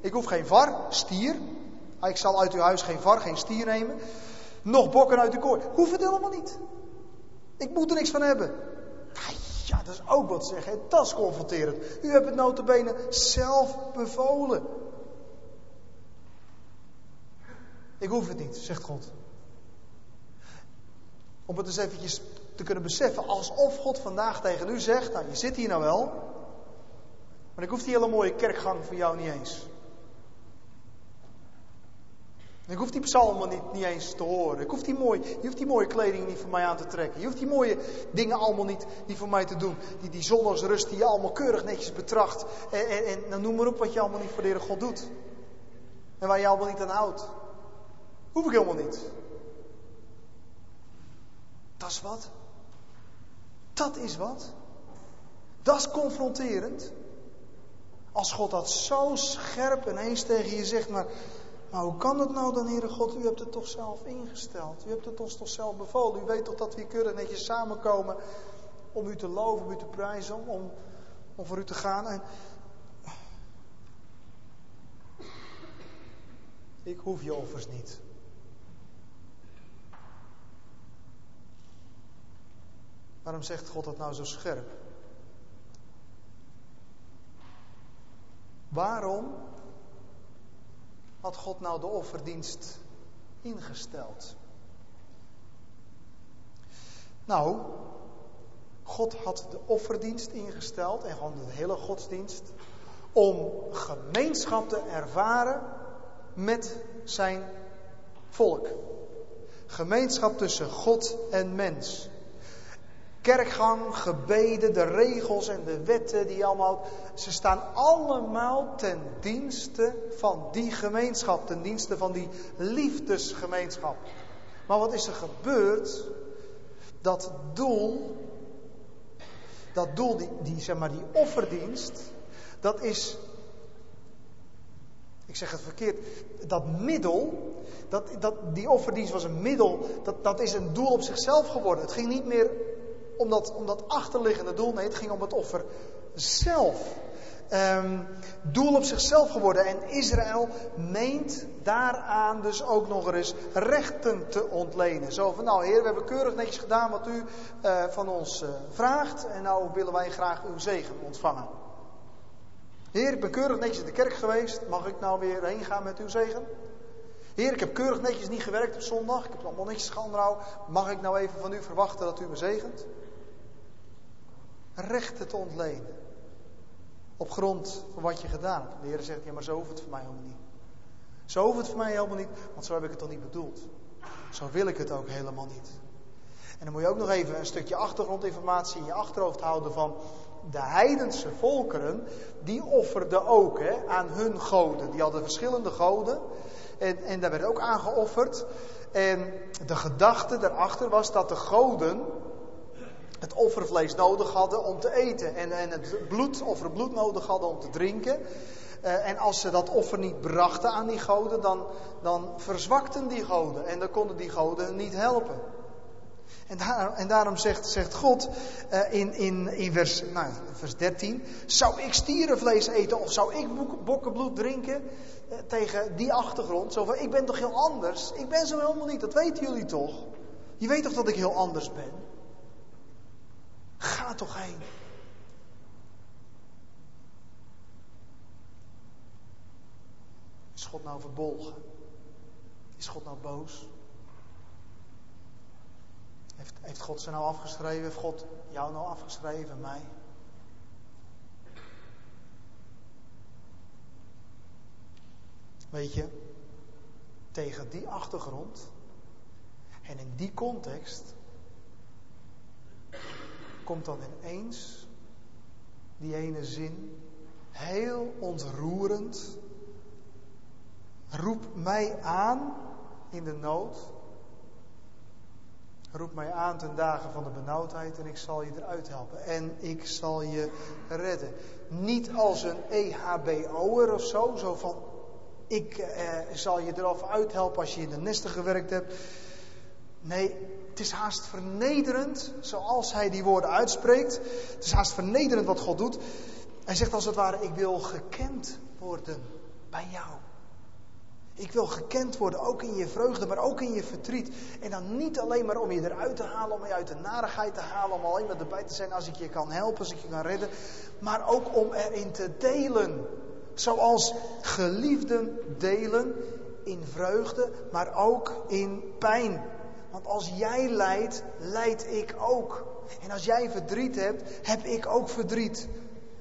Ik hoef geen var, stier. Ik zal uit uw huis geen var, geen stier nemen. Nog bokken uit uw kooi. Hoef het helemaal niet. Ik moet er niks van hebben. Ja, dat is ook wat zeggen. Dat is confronterend. U hebt het notabene zelf bevolen. Ik hoef het niet, zegt God. Om het eens eventjes te kunnen beseffen, alsof God vandaag tegen u zegt, nou je zit hier nou wel, maar ik hoef die hele mooie kerkgang voor jou niet eens. Ik hoef die psalmen niet, niet eens te horen. Ik hoef die mooie, je hoeft die mooie kleding niet voor mij aan te trekken. Je hoeft die mooie dingen allemaal niet, niet voor mij te doen. Die, die zondagsrust die je allemaal keurig netjes betracht. En, en, en noem maar op wat je allemaal niet voor de Heer God doet. En waar je allemaal niet aan houdt. Hoef ik helemaal niet. Dat is wat. Dat is wat. Dat is confronterend. Als God dat zo scherp ineens tegen je zegt, maar maar hoe kan het nou dan, Heere God? U hebt het toch zelf ingesteld. U hebt het ons toch zelf bevolen. U weet toch dat we hier keurig netjes samenkomen om u te loven, om u te prijzen, om, om voor u te gaan. En... Ik hoef je offers niet. Waarom zegt God dat nou zo scherp? Waarom had God nou de offerdienst ingesteld? Nou, God had de offerdienst ingesteld en gewoon de hele godsdienst om gemeenschap te ervaren met zijn volk. Gemeenschap tussen God en mens kerkgang, gebeden, de regels en de wetten die allemaal. Ze staan allemaal ten dienste van die gemeenschap, ten dienste van die liefdesgemeenschap. Maar wat is er gebeurd? Dat doel, dat doel, die, die, zeg maar, die offerdienst, dat is, ik zeg het verkeerd, dat middel, dat, dat, die offerdienst was een middel, dat, dat is een doel op zichzelf geworden. Het ging niet meer om dat, achterliggende doel. Nee, het ging om het offer zelf. Um, doel op zichzelf geworden. En Israël meent daaraan dus ook nog eens rechten te ontlenen. Zo van, nou heer, we hebben keurig netjes gedaan wat u uh, van ons uh, vraagt. En nou willen wij graag uw zegen ontvangen. Heer, ik ben keurig netjes in de kerk geweest. Mag ik nou weer heen gaan met uw zegen? Heer, ik heb keurig netjes niet gewerkt op zondag. Ik heb allemaal netjes gehandeld. Mag ik nou even van u verwachten dat u me zegent? Rechten te ontlenen. Op grond van wat je gedaan hebt. De Heer zegt, ja maar zo hoeft het voor mij helemaal niet. Zo hoeft het voor mij helemaal niet, want zo heb ik het toch niet bedoeld. Zo wil ik het ook helemaal niet. En dan moet je ook nog even een stukje achtergrondinformatie in je achterhoofd houden van de heidense volkeren. Die offerden ook hè, aan hun goden. Die hadden verschillende goden. En, en daar werd ook aan geofferd. En de gedachte daarachter was dat de goden het offervlees nodig hadden om te eten. En, en het bloed, of het bloed nodig hadden om te drinken. Eh, en als ze dat offer niet brachten aan die goden, dan, dan verzwakten die goden. En dan konden die goden niet helpen. En, en daarom zegt, zegt God uh, in, in, in vers, nou, vers 13: Zou ik stierenvlees eten of zou ik bokkenbloed drinken? Uh, tegen die achtergrond. Zo Ik ben toch heel anders? Ik ben zo helemaal niet, dat weten jullie toch? Je weet toch dat ik heel anders ben? Ga toch heen. Is God nou verbolgen? Is God nou boos? Heeft, heeft God ze nou afgeschreven? Heeft God jou nou afgeschreven? Mij? Weet je, tegen die achtergrond en in die context komt dan ineens die ene zin heel ontroerend. Roep mij aan in de nood. Roep mij aan ten dagen van de benauwdheid en ik zal je eruit helpen. En ik zal je redden. Niet als een EHBO'er of zo, zo van ik eh, zal je eraf uithelpen als je in de nesten gewerkt hebt. Nee, het is haast vernederend zoals hij die woorden uitspreekt. Het is haast vernederend wat God doet. Hij zegt als het ware, ik wil gekend worden bij jou. Ik wil gekend worden, ook in je vreugde, maar ook in je verdriet. En dan niet alleen maar om je eruit te halen, om je uit de narigheid te halen, om alleen maar erbij te zijn als ik je kan helpen, als ik je kan redden. Maar ook om erin te delen. Zoals geliefden delen in vreugde, maar ook in pijn. Want als jij lijdt, lijd ik ook. En als jij verdriet hebt, heb ik ook verdriet.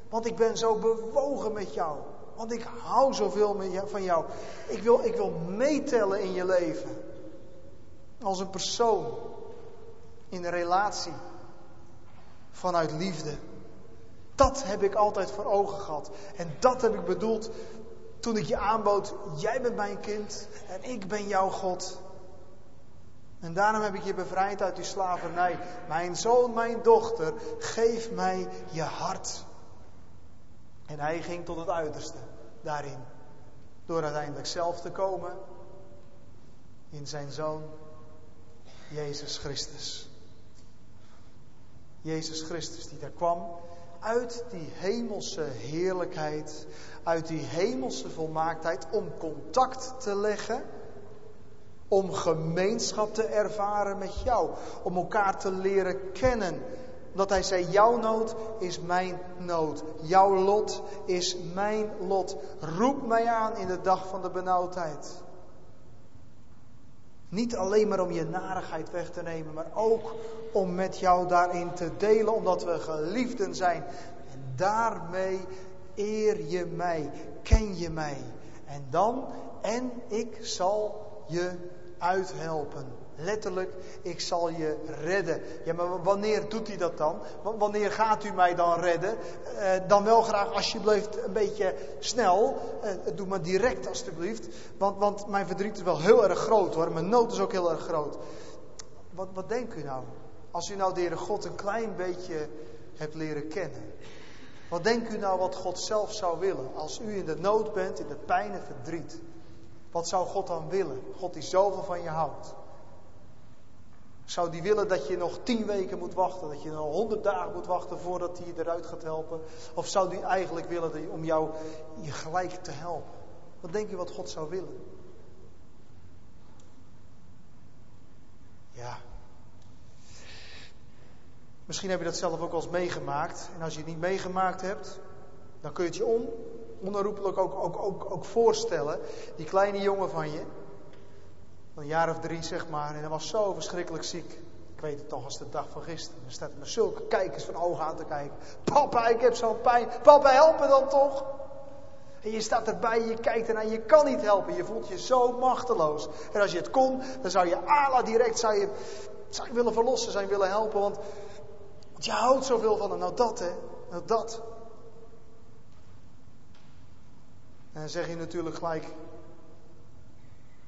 Want ik ben zo bewogen met jou. Want ik hou zoveel van jou. Ik wil, ik wil meetellen in je leven. Als een persoon. In een relatie. Vanuit liefde. Dat heb ik altijd voor ogen gehad. En dat heb ik bedoeld toen ik je aanbood. Jij bent mijn kind en ik ben jouw God. En daarom heb ik je bevrijd uit die slavernij. Mijn zoon, mijn dochter, geef mij je hart. En hij ging tot het uiterste daarin. Door uiteindelijk zelf te komen in zijn zoon, Jezus Christus. Jezus Christus die daar kwam uit die hemelse heerlijkheid, uit die hemelse volmaaktheid om contact te leggen om gemeenschap te ervaren met jou. Om elkaar te leren kennen. Dat hij zei, jouw nood is mijn nood. Jouw lot is mijn lot. Roep mij aan in de dag van de benauwdheid. Niet alleen maar om je narigheid weg te nemen, maar ook om met jou daarin te delen, omdat we geliefden zijn. En daarmee eer je mij, ken je mij. En dan, en ik zal je uithelpen. Letterlijk, ik zal je redden. Ja, maar wanneer doet hij dat dan? Wanneer gaat u mij dan redden? Eh, dan wel graag alsjeblieft een beetje snel. Eh, doe maar direct alsjeblieft. Want, want mijn verdriet is wel heel erg groot hoor. Mijn nood is ook heel erg groot. Wat, wat denkt u nou? Als u nou de God een klein beetje hebt leren kennen. Wat denkt u nou wat God zelf zou willen? Als u in de nood bent, in de pijn en verdriet. Wat zou God dan willen? God die zoveel van je houdt. Zou die willen dat je nog tien weken moet wachten, dat je nog honderd dagen moet wachten voordat hij je eruit gaat helpen? Of zou die eigenlijk willen om jou je gelijk te helpen? Wat denk je wat God zou willen? Ja. Misschien heb je dat zelf ook al eens meegemaakt. En als je het niet meegemaakt hebt, dan kun je het je om, onherroepelijk ook, ook, ook, ook voorstellen. Die kleine jongen van je, een jaar of drie zeg maar, en hij was zo verschrikkelijk ziek. Ik weet het toch als de dag van gisteren. Dan staat me zulke kijkers van ogen aan te kijken. Papa, ik heb zo'n pijn. Papa, help me dan toch. En je staat erbij, je kijkt ernaar, je kan niet helpen. Je voelt je zo machteloos. En als je het kon, dan zou je ala direct zou je, zou je willen verlossen, zou je willen helpen. Want, want je houdt zoveel van hem. Nou dat hè, nou dat. En dan zeg je natuurlijk gelijk,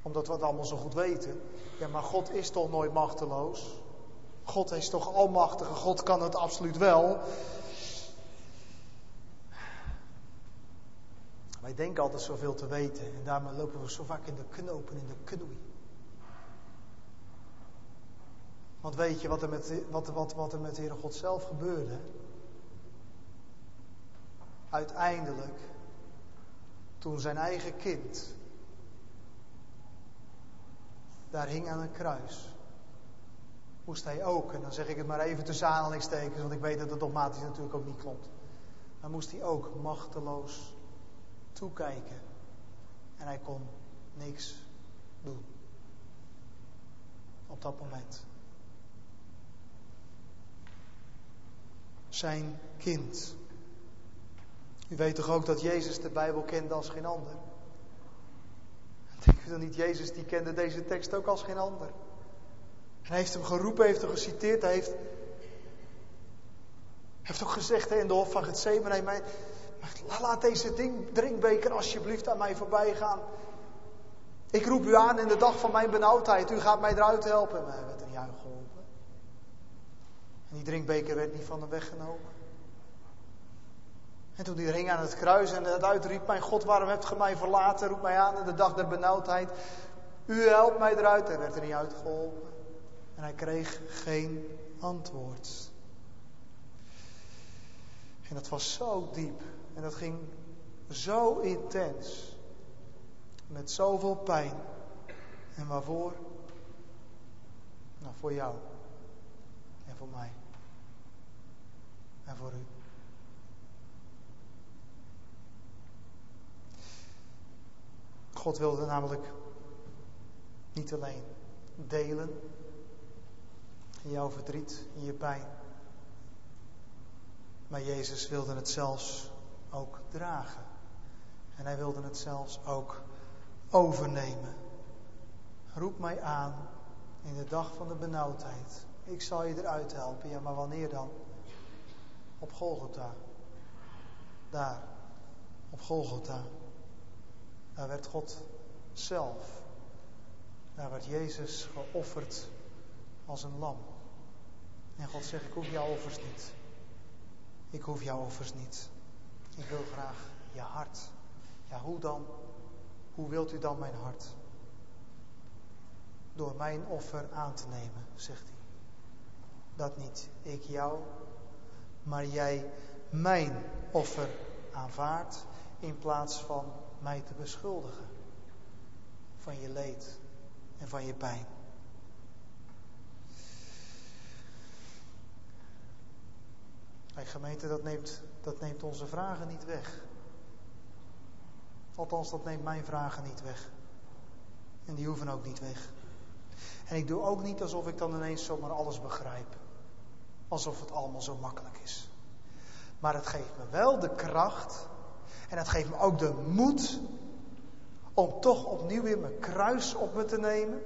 omdat we het allemaal zo goed weten. Ja, maar God is toch nooit machteloos? God is toch almachtig God kan het absoluut wel. Wij denken altijd zoveel te weten en daarmee lopen we zo vaak in de knopen, in de knoei. Want weet je wat er met, wat, wat, wat er met de Heere God zelf gebeurde? Uiteindelijk, toen zijn eigen kind daar hing aan een kruis, moest hij ook, en dan zeg ik het maar even tussen aanhalingstekens, want ik weet dat het dogmatisch natuurlijk ook niet klopt, dan moest hij ook machteloos toekijken. En hij kon niks doen. Op dat moment. Zijn kind. U weet toch ook dat Jezus de Bijbel kende als geen ander? Denk u dan niet, Jezus die kende deze tekst ook als geen ander? Hij heeft hem geroepen, heeft hem geciteerd, hij heeft, heeft ook gezegd in de hof van Gethsemane, mij, laat deze ding, drinkbeker alsjeblieft aan mij voorbij gaan. Ik roep u aan in de dag van mijn benauwdheid, u gaat mij eruit helpen. Maar hij werd er niet uitgeholpen. En die drinkbeker werd niet van hem weggenomen. En toen hij er hing aan het kruis en het uitriep, mijn God, waarom hebt ge mij verlaten? Roep mij aan in de dag der benauwdheid. U helpt mij eruit. Hij werd er niet uitgeholpen. En hij kreeg geen antwoord. En dat was zo diep. En dat ging zo intens. Met zoveel pijn. En waarvoor? Nou, voor jou. En voor mij. En voor u. God wilde namelijk niet alleen delen in jouw verdriet, in je pijn. Maar Jezus wilde het zelfs ook dragen. En hij wilde het zelfs ook overnemen. Roep mij aan in de dag van de benauwdheid. Ik zal je eruit helpen. Ja, maar wanneer dan? Op Golgotha. Daar, op Golgotha. Daar werd God zelf, daar werd Jezus geofferd als een lam. En God zegt, ik hoef jouw offers niet. Ik hoef jouw offers niet. Ik wil graag je hart. Ja, hoe dan? Hoe wilt u dan mijn hart? Door mijn offer aan te nemen, zegt hij. Dat niet ik jou, maar jij mijn offer aanvaardt in plaats van mij te beschuldigen van je leed en van je pijn. Hey, gemeente, dat neemt, dat neemt onze vragen niet weg. Althans, dat neemt mijn vragen niet weg. En die hoeven ook niet weg. En ik doe ook niet alsof ik dan ineens zomaar alles begrijp. Alsof het allemaal zo makkelijk is. Maar het geeft me wel de kracht en het geeft me ook de moed om toch opnieuw weer mijn kruis op me te nemen.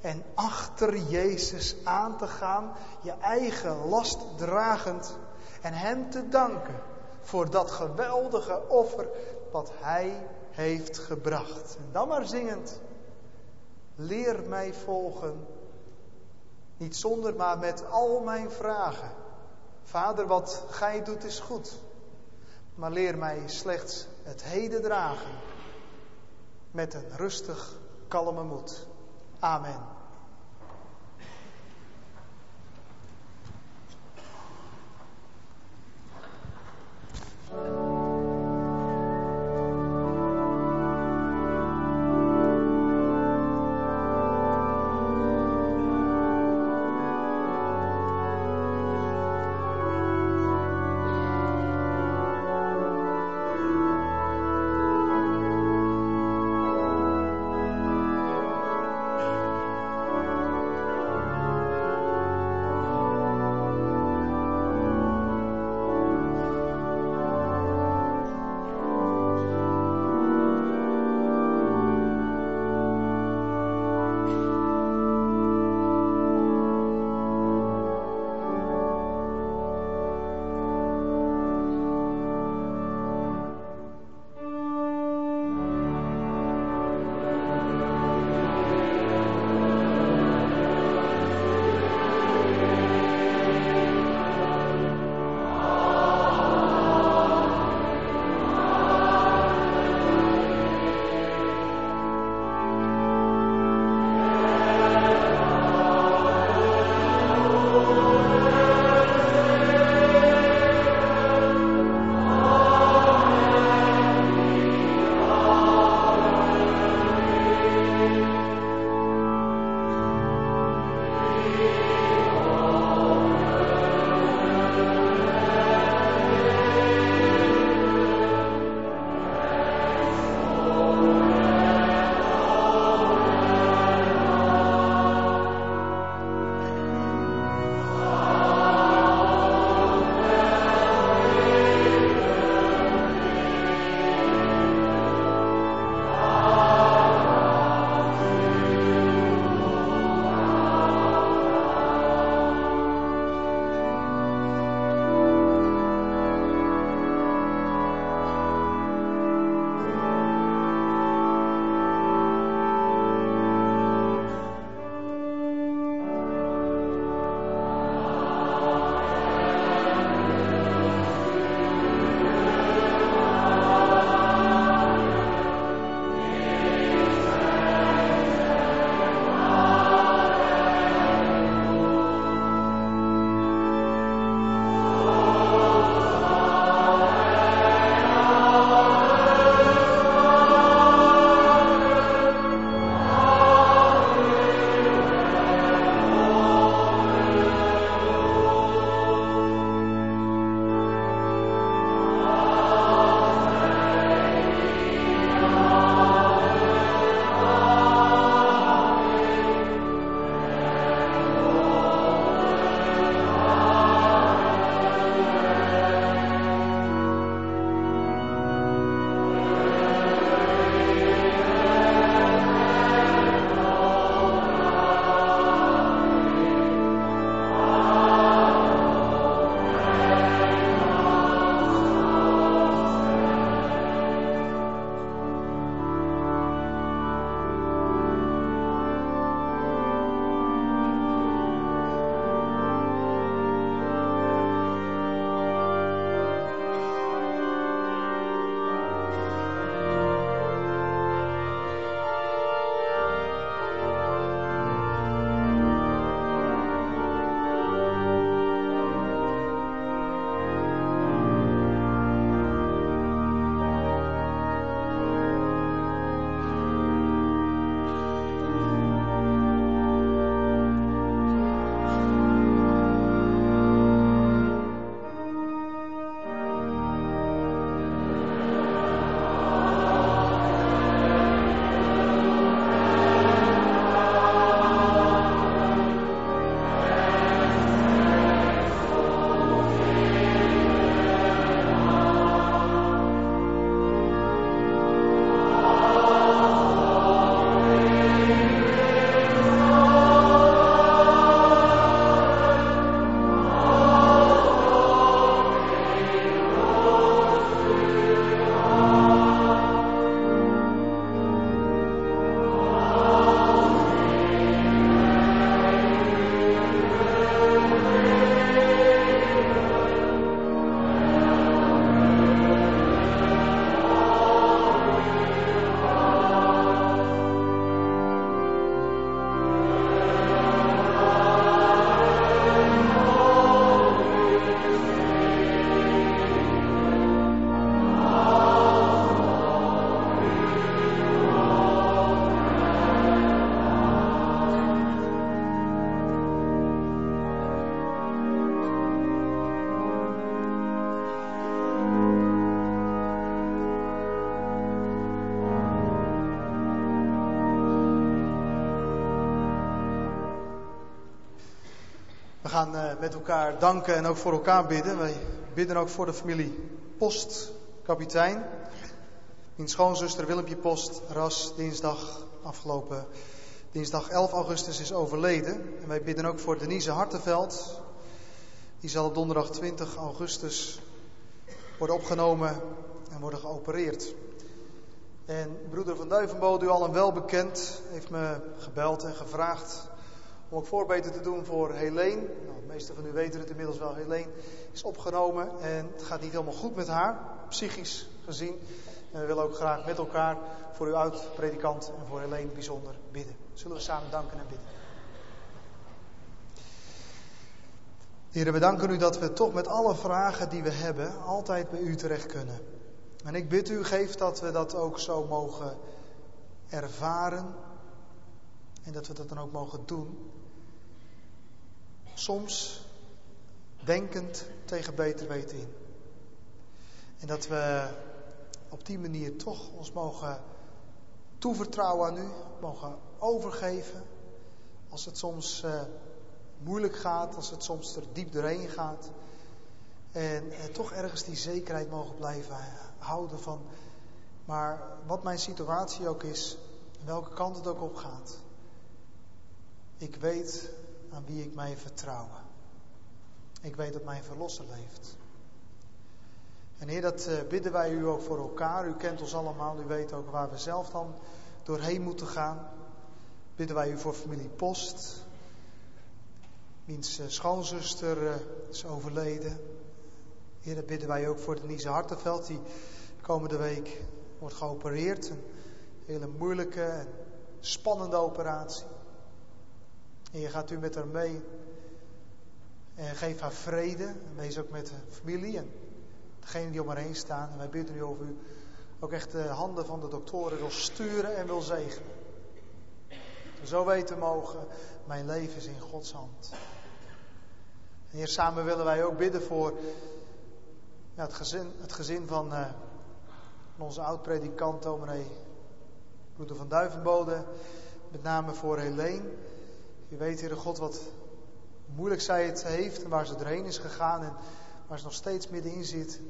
En achter Jezus aan te gaan, je eigen last dragend. En Hem te danken voor dat geweldige offer wat Hij heeft gebracht. En dan maar zingend. Leer mij volgen. Niet zonder, maar met al mijn vragen. Vader, wat gij doet is goed maar leer mij slechts het heden dragen met een rustig, kalme moed. Amen. Met elkaar danken en ook voor elkaar bidden. Wij bidden ook voor de familie Post, kapitein. Mijn schoonzuster Willempje Post, ras, dinsdag, afgelopen dinsdag 11 augustus is overleden. En wij bidden ook voor Denise Hartenveld. Die zal op donderdag 20 augustus worden opgenomen en worden geopereerd. En broeder van Duivenbode, u al een welbekend, heeft me gebeld en gevraagd om ook voorbeter te doen voor Helene. Nou, de meeste van u weten het inmiddels wel. Helene is opgenomen en het gaat niet helemaal goed met haar, psychisch gezien. En we willen ook graag met elkaar voor uw oud-predikant en voor Helene bijzonder bidden. Zullen we samen danken en bidden. Heren, we danken u dat we toch met alle vragen die we hebben altijd bij u terecht kunnen. En ik bid u, geef dat we dat ook zo mogen ervaren en dat we dat dan ook mogen doen. Soms denkend tegen beter weten in. En dat we op die manier toch ons mogen toevertrouwen aan u, mogen overgeven. Als het soms uh, moeilijk gaat, als het soms er diep doorheen gaat. En uh, toch ergens die zekerheid mogen blijven houden van, maar wat mijn situatie ook is, welke kant het ook op gaat. Ik weet aan wie ik mij vertrouw. Ik weet dat mijn verlosser leeft. En Heer, dat uh, bidden wij u ook voor elkaar. U kent ons allemaal, u weet ook waar we zelf dan doorheen moeten gaan. Bidden wij u voor familie Post. Wiens uh, schoonzuster uh, is overleden. Heer, dat bidden wij ook voor Denise Hartenveld, die komende week wordt geopereerd. Een hele moeilijke en spannende operatie. En je gaat u met haar mee. En geef haar vrede. Wees ook met de familie en degenen die om haar heen staan. En wij bidden u over u ook echt de handen van de doktoren wil sturen en wil zegenen. Zo weten mogen, mijn leven is in Gods hand. En hier samen willen wij ook bidden voor ja, het, gezin, het gezin van, van onze oud-predikant dominee broeder van Duivenbode. Met name voor Helene. U weet, Heere God, wat moeilijk zij het heeft en waar ze doorheen is gegaan en waar ze nog steeds middenin zit.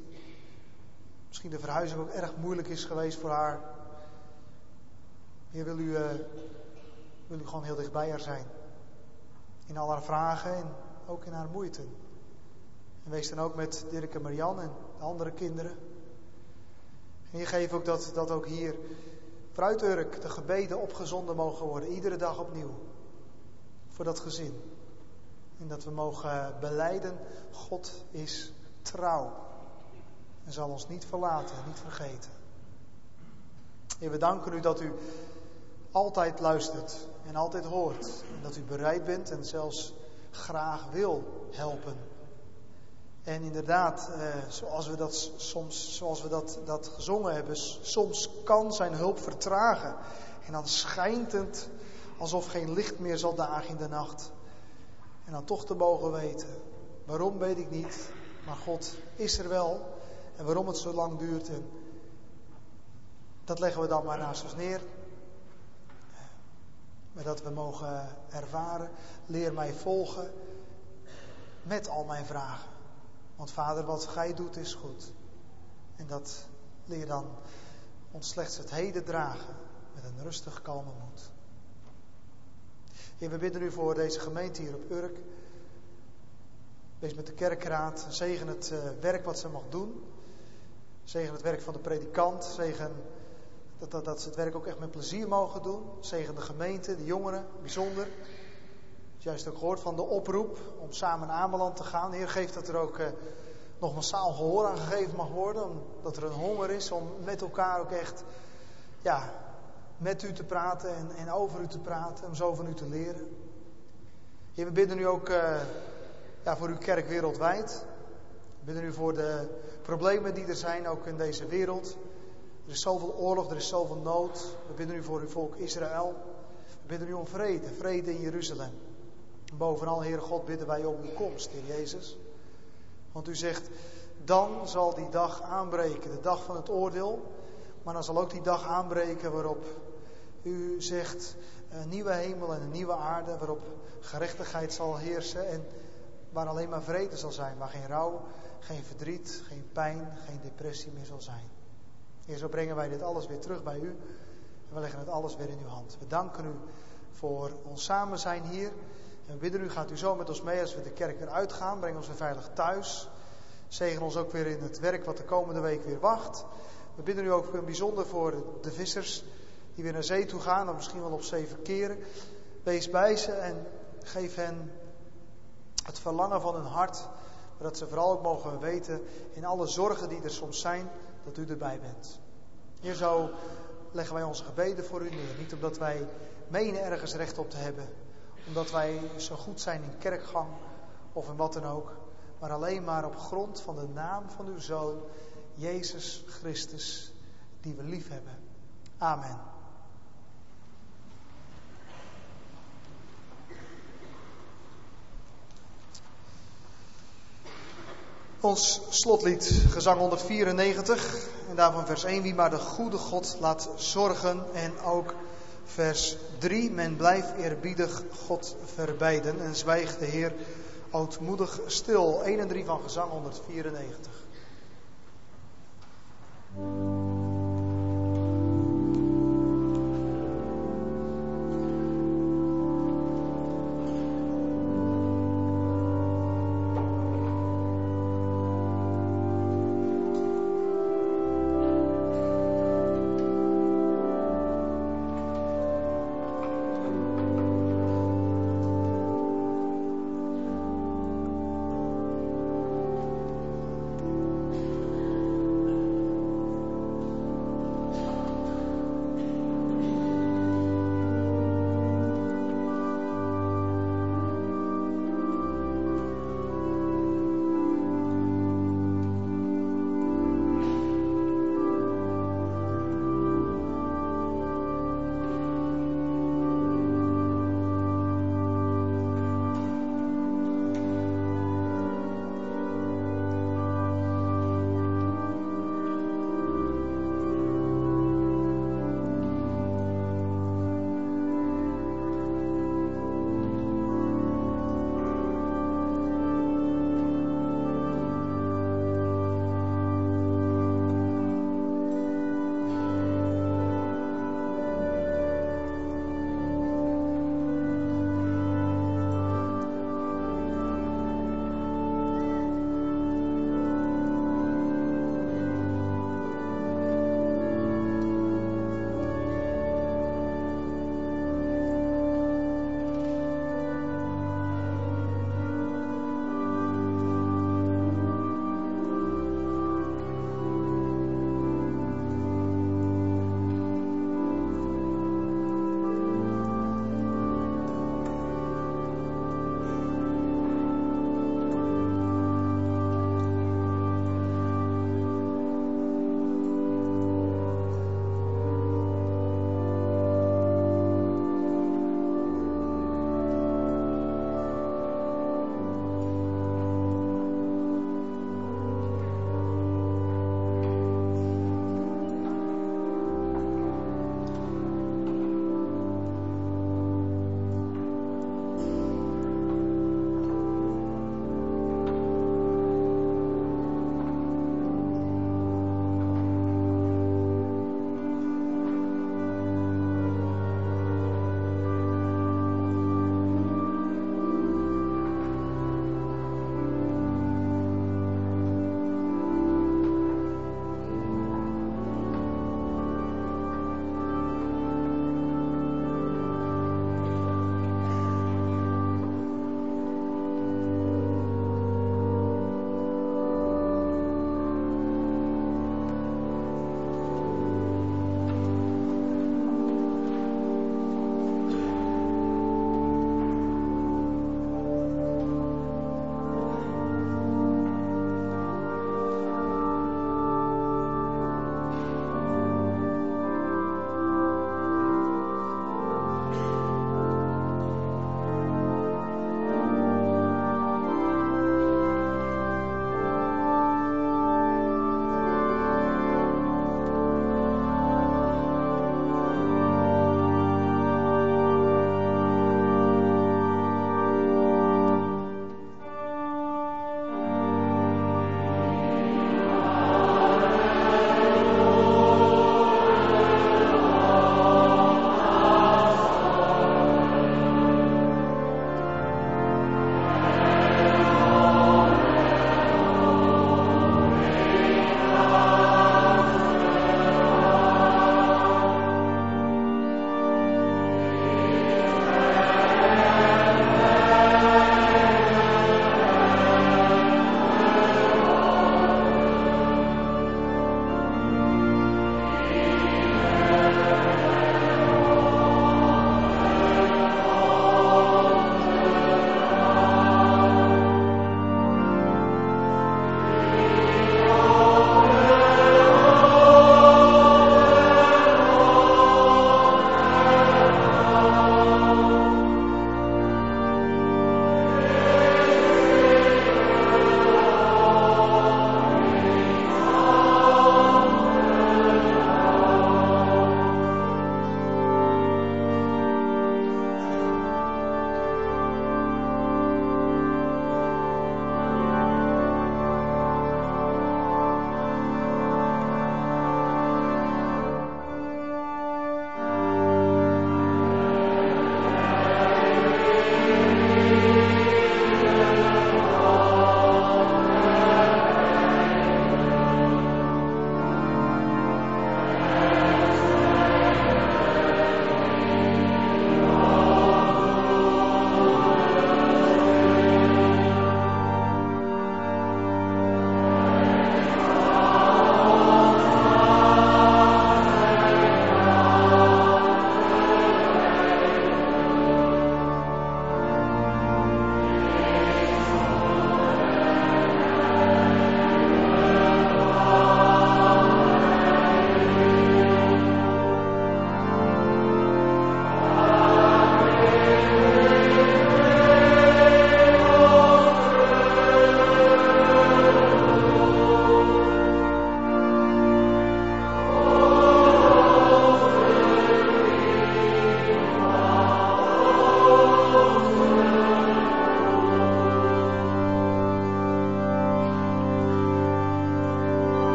Misschien de verhuizing ook erg moeilijk is geweest voor haar. Heer, wil u, uh, wil u gewoon heel dicht bij haar zijn. In al haar vragen en ook in haar moeite. En wees dan ook met Dirk en Marian en de andere kinderen. En je geeft ook dat, dat ook hier vanuit Urk de gebeden opgezonden mogen worden. Iedere dag opnieuw voor dat gezin. En dat we mogen beleiden, God is trouw. En zal ons niet verlaten, niet vergeten. Heer, we danken u dat u altijd luistert en altijd hoort. En dat u bereid bent en zelfs graag wil helpen. En inderdaad, eh, zoals we dat soms, zoals we dat, dat gezongen hebben, soms kan zijn hulp vertragen. En dan schijnt het alsof geen licht meer zal dagen in de nacht. En dan toch te mogen weten. Waarom weet ik niet, maar God is er wel. En waarom het zo lang duurt. En dat leggen we dan maar naast ons neer. Maar dat we mogen ervaren. Leer mij volgen met al mijn vragen. Want vader, wat gij doet is goed. En dat leer dan ons slechts het heden dragen met een rustig kalme moed. We bidden u voor deze gemeente hier op Urk. Wees met de kerkraad. Zegen het uh, werk wat ze mag doen. Zegen het werk van de predikant. Zegen dat, dat, dat ze het werk ook echt met plezier mogen doen. Zegen de gemeente, de jongeren, bijzonder. Juist ook gehoord van de oproep om samen naar Ameland te gaan. Heer, geeft dat er ook uh, nog massaal gehoor aan gegeven mag worden. Omdat er een honger is om met elkaar ook echt ja, met u te praten en, en over u te praten, om zo van u te leren. Heer, we bidden u ook uh, ja, voor uw kerk wereldwijd. We bidden u voor de problemen die er zijn, ook in deze wereld. Er is zoveel oorlog, er is zoveel nood. We bidden u voor uw volk Israël. We bidden u om vrede, vrede in Jeruzalem. En bovenal, Heere God, bidden wij om uw komst, Heer Jezus. Want u zegt, dan zal die dag aanbreken, de dag van het oordeel. Maar dan zal ook die dag aanbreken waarop u zegt een nieuwe hemel en een nieuwe aarde waarop gerechtigheid zal heersen. En waar alleen maar vrede zal zijn, waar geen rouw, geen verdriet, geen pijn, geen depressie meer zal zijn. Heer, zo brengen wij dit alles weer terug bij u en we leggen het alles weer in uw hand. We danken u voor ons samen zijn hier. En we bidden u, gaat u zo met ons mee als we de kerk weer uitgaan. Breng ons weer veilig thuis. Zegen ons ook weer in het werk wat de komende week weer wacht. We bidden u ook bijzonder voor de vissers die weer naar zee toe gaan, of misschien wel op zee verkeren. Wees bij ze en geef hen het verlangen van hun hart. Dat ze vooral ook mogen weten in alle zorgen die er soms zijn, dat u erbij bent. Hier zo leggen wij onze gebeden voor u neer. Niet omdat wij menen ergens recht op te hebben, omdat wij zo goed zijn in kerkgang of in wat dan ook, maar alleen maar op grond van de naam van uw Zoon, Jezus Christus, die we lief hebben. Amen. Ons slotlied, gezang 194, en daarvan vers 1, wie maar de goede God laat zorgen. En ook vers 3, men blijft eerbiedig God verbijden en zwijgt de Heer ootmoedig stil. 1 en 3 van gezang 194.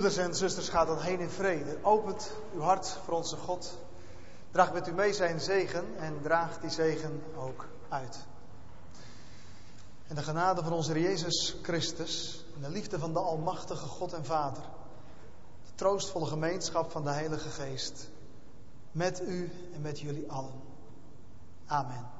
Broeders en zusters, ga dan heen in vrede. Opent uw hart voor onze God. Draag met u mee zijn zegen en draag die zegen ook uit. En de genade van onze Jezus Christus en de liefde van de Almachtige God en Vader, de troostvolle gemeenschap van de Heilige Geest, met u en met jullie allen. Amen.